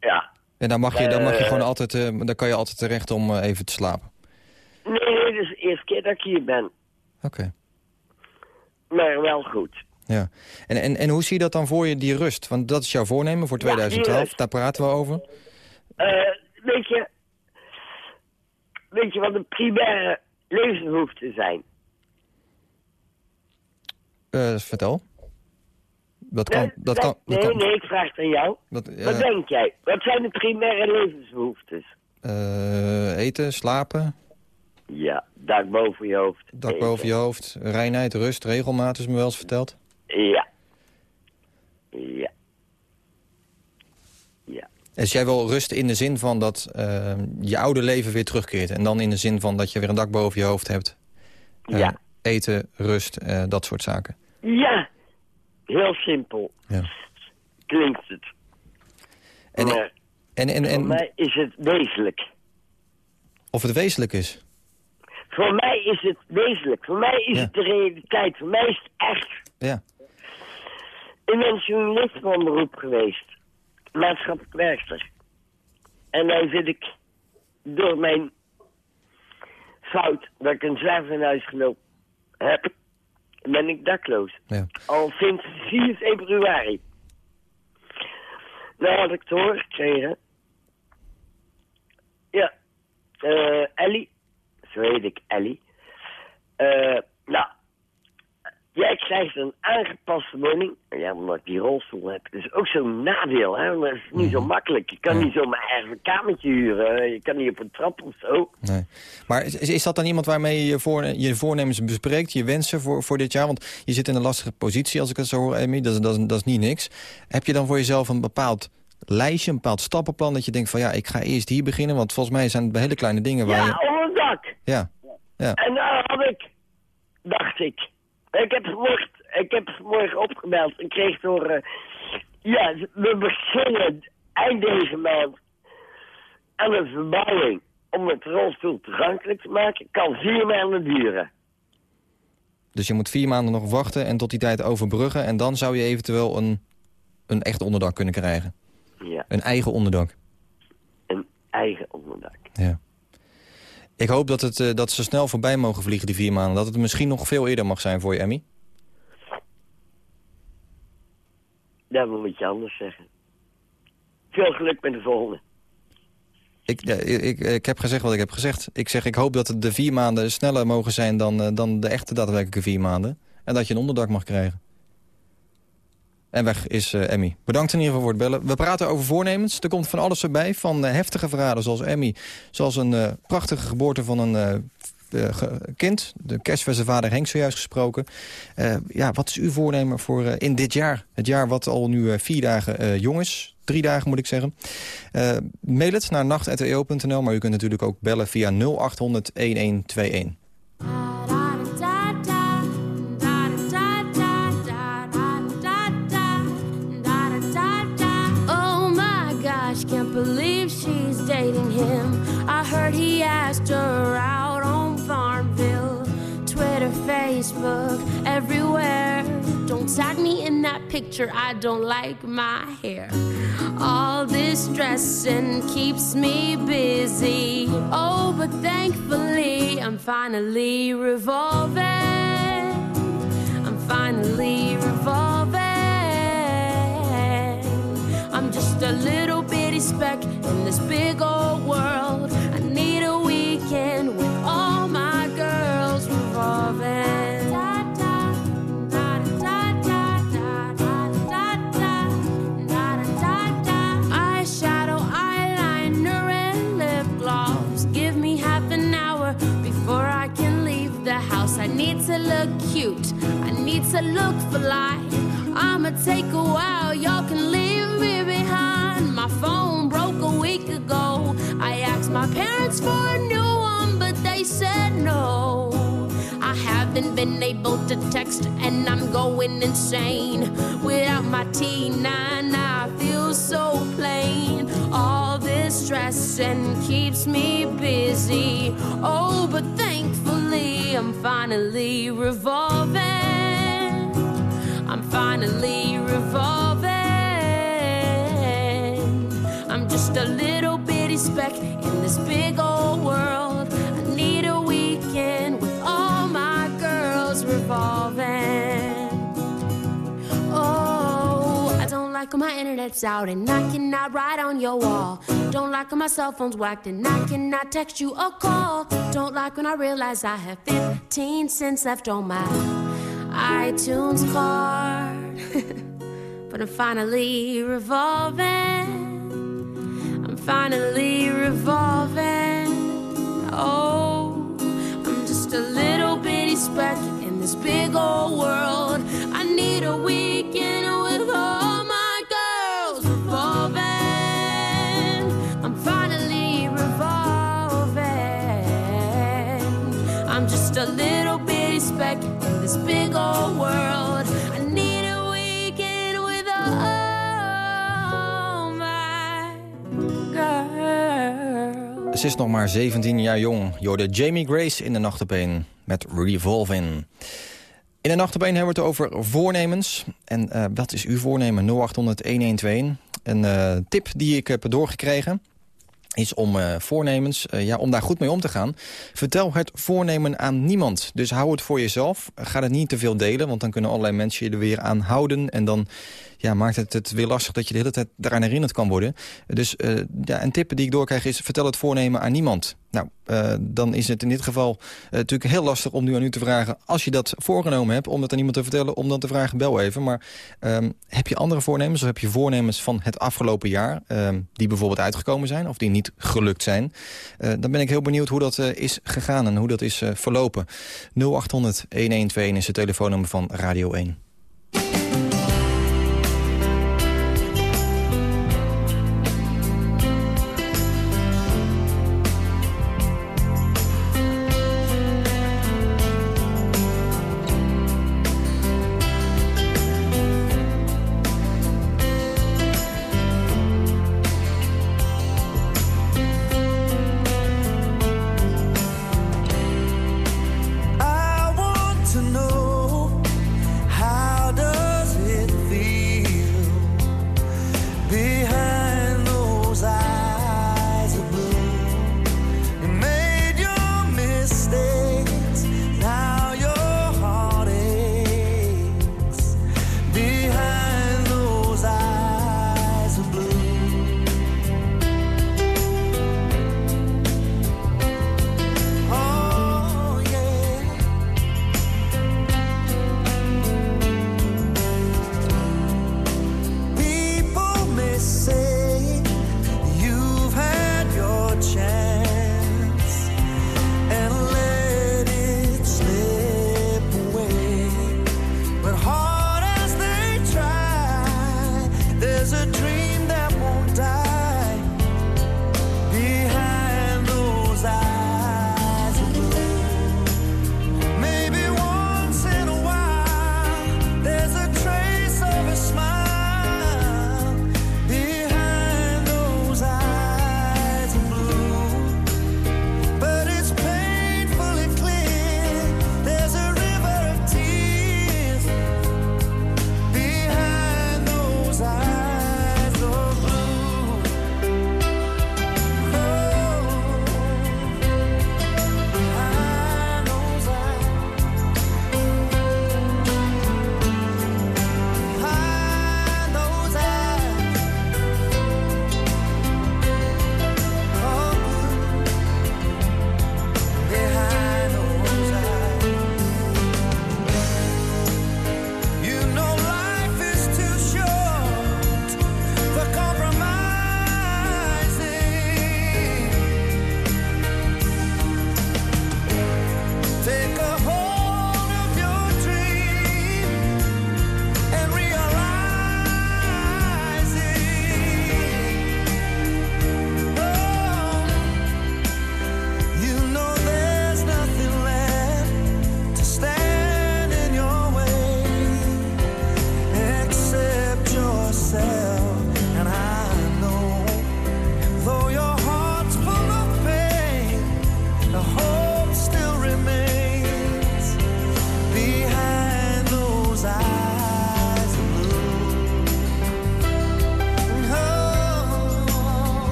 Ja. En dan mag je, dan mag je Eh. gewoon altijd, eh, dan kan je altijd terecht om eh, even te slapen. Nee, nee, dit is de eerste keer dat ik hier ben. Oké. Maar wel goed. Ja. En, en, en hoe zie je dat dan voor je, die rust? Want dat is jouw voornemen voor Ja, die 2012. rust. Daar praten we over. Eh, weet je... Weet je wat de primaire levensbehoeften zijn? Eh, vertel. Dat kan... Nee, Dat nee, kan, dat nee, kan nee, ik vraag het aan jou. dat, eh, Wat denk jij? Wat zijn de primaire levensbehoeftes? eh, eten, slapen, Ja, dak boven je hoofd. dak boven je hoofd, reinheid, rust, regelmaat is me wel eens verteld. Ja. Ja. Ja. Dus jij wil rust in de zin van dat eh, je oude leven weer terugkeert. En dan in de zin van dat je weer een dak boven je hoofd hebt. Eh, Ja. Eten, rust, eh, dat soort zaken. Ja. Heel simpel. Ja. Klinkt het. En, maar en, en, voor mij is het wezenlijk. of het wezenlijk is. Voor mij is het wezenlijk. Voor mij is Ja. het de realiteit. Voor mij is het echt. Ja. Ik ben journalist van beroep geweest. Maatschappelijk werkster. En dan zit ik door mijn fout dat ik een zwervenhuis gelopen heb, ben ik dakloos. Ja. Al sinds 4 februari. Nou had ik te horen gekregen. Ja, eh Ellie, zo heet ik Ellie. Eh, nou, jij krijgt een aangepaste woning. Ja, omdat ik die rolstoel heb. Dat is ook zo'n nadeel, hè. Dat is niet zo makkelijk. Je kan niet zomaar ergens een kamertje huren. Je kan niet op een trap of zo. Nee. Maar is, is dat dan iemand waarmee je je, voor, je voornemens bespreekt, je wensen voor, voor dit jaar? Want je zit in een lastige positie, als ik het zo hoor, Emmy. Dat, is- dat, is- dat is niet niks. Heb je dan voor jezelf een bepaald lijstje, een bepaald stappenplan... dat je denkt van ja, ik ga eerst hier beginnen... want volgens mij zijn het hele kleine dingen waar Ja, je... op een dak. Ja, ja. En nou had ik, dacht ik. Ik heb vanmorgen, ik heb vanmorgen opgebeld en kreeg te horen... Ja, we beginnen eind deze maand aan een verbouwing om het rolstoel toegankelijk te maken. Kan vier maanden duren. Dus je moet vier maanden nog wachten en tot die tijd overbruggen... en dan zou je eventueel een, een echt onderdak kunnen krijgen. Ja, Een eigen onderdak. een eigen onderdak. Ja. Ik hoop dat, het, eh, dat ze snel voorbij mogen vliegen, die vier maanden. Dat het misschien nog veel eerder mag zijn voor je, Emmy. Dat moet je anders zeggen. Veel geluk met de volgende. Ik, ik, ik heb gezegd wat ik heb gezegd. Ik zeg, ik hoop dat het de vier maanden sneller mogen zijn dan, eh, dan de echte daadwerkelijke vier maanden. En dat je een onderdak mag krijgen. En weg is eh, Emmy. Bedankt in ieder geval voor het bellen. We praten over voornemens. Er komt van alles erbij. Van eh, heftige verraden zoals Emmy. Zoals een eh, prachtige geboorte van een kind. De kerstverse vader Henk zojuist gesproken. Ja, wat is uw voornemen voor in dit jaar? Het jaar wat al nu vier dagen jong is. Drie dagen moet ik zeggen. Mail het naar nacht.eo.nl. Maar u kunt natuurlijk ook bellen via 0800 1121. Picture. I don't like my hair. All this dressing keeps me busy. Oh, but thankfully, I'm finally revolving. I'm finally revolving. I'm just a little bitty speck in this big old world. I look for life. I'ma take a while. Y'all can leave me behind. My phone broke a week ago. I asked my parents for a new one, but they said no. I haven't been able to text, and I'm going insane. Without my T9, I feel so plain. All this stressing keeps me busy. Oh, but thankfully, I'm finally revolving. I'm finally revolving. I'm just a little bitty speck in this big old world. I need a weekend with all my girls revolving. Oh, I don't like when my internet's out and I cannot write on your wall. Don't like when my cell phone's whacked and I cannot text you or call. Don't like when I realize I have 15 cents left on my iTunes card. but I'm finally revolving. I'm finally revolving. Oh, I'm just a little bitty speck in this big old world. I need a weekend big old world. I need a weekend with my. Ze is nog maar 17 jaar jong. Jorde Jamie Grace in de Nacht op één met Revolving. In de Nacht op één hebben we het over voornemens. En eh, wat is uw voornemen? 0800-1121. Een eh, tip die ik heb doorgekregen is om eh, voornemens, eh, ja, om daar goed mee om te gaan. Vertel het voornemen aan niemand. Dus hou het voor jezelf. Ga het niet te veel delen, want dan kunnen allerlei mensen je er weer aan houden. En dan ja, maakt het het weer lastig dat je de hele tijd daaraan herinnerd kan worden. Dus eh, ja, een tip die ik doorkrijg is, vertel het voornemen aan niemand. Nou, eh, dan is het in dit geval eh, natuurlijk heel lastig om nu aan u te vragen... als je dat voorgenomen hebt, om dat aan iemand te vertellen... om dan te vragen, bel even. Maar ehm, heb je andere voornemens of heb je voornemens van het afgelopen jaar... ehm, die bijvoorbeeld uitgekomen zijn of die niet gelukt zijn? Dan ben ik heel benieuwd hoe dat is gegaan en hoe dat is verlopen. 0800-1121 is het telefoonnummer van Radio 1.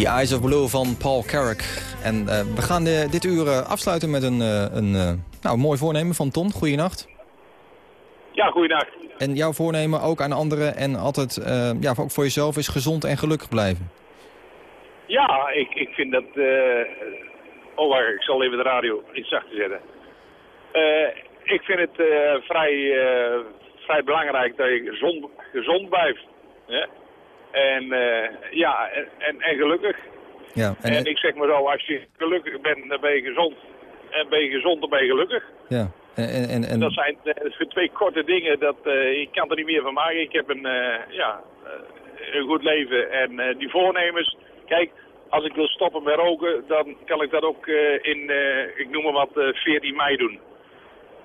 The Eyes of Blue van Paul Carrick. En eh, we gaan eh, dit uur eh, afsluiten met een, een nou, mooi voornemen van Ton. Goeienacht. Ja, goeiedag. En jouw voornemen ook aan anderen en altijd, ja, ook voor jezelf, is gezond en gelukkig blijven. Ja, ik, ik vind dat... oh, wacht, ik zal even de radio iets zachter zetten. Ik vind het vrij, vrij belangrijk dat je gezond, gezond blijft. Ja? En eh, ja, en, en, gelukkig. Ja, en, En, ik zeg maar zo, als je gelukkig bent, dan ben je gezond. En ben je gezond, dan ben je gelukkig. ja. En, en, en, en- Dat zijn eh, twee korte dingen, dat, eh, ik kan er niet meer van maken. Ik heb een, eh, ja, eh, een goed leven en eh, die voornemens... Kijk, als ik wil stoppen met roken, dan kan ik dat ook eh, in, eh, ik noem maar wat, eh 14 mei doen.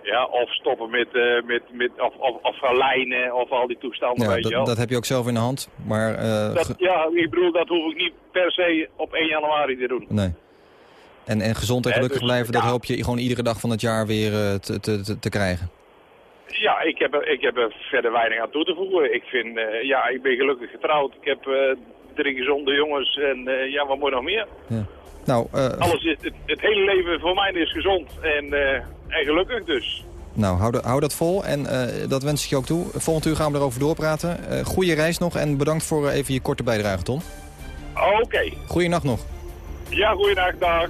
Ja, of stoppen met, eh, met, met of, of, of gaan lijnen of al die toestanden, ja, weet je wel. dat, heb je ook zelf in de hand. Maar eh, Dat- ja, ik bedoel, dat hoef ik niet per se op 1 januari te doen. nee. En, en gezond en gelukkig dus, blijven, dat ja. hoop je gewoon iedere dag van het jaar weer eh, te, te, te, te krijgen. Ja, ik heb, er- ik heb er verder weinig aan toe te voegen. Ik vind, ja, ik ben gelukkig getrouwd. Ik heb drie gezonde jongens en ja, wat moet nog meer? Nou, eh, Alles is, het, het hele leven voor mij is gezond en, en gelukkig dus. nou hou, de- hou dat vol en eh, dat wens ik je ook toe. Volgend uur gaan we erover doorpraten. Eh goede reis nog en bedankt voor eh, even je korte bijdrage, Ton. Oké. Goeienacht nog. Ja, goeiedag, dag.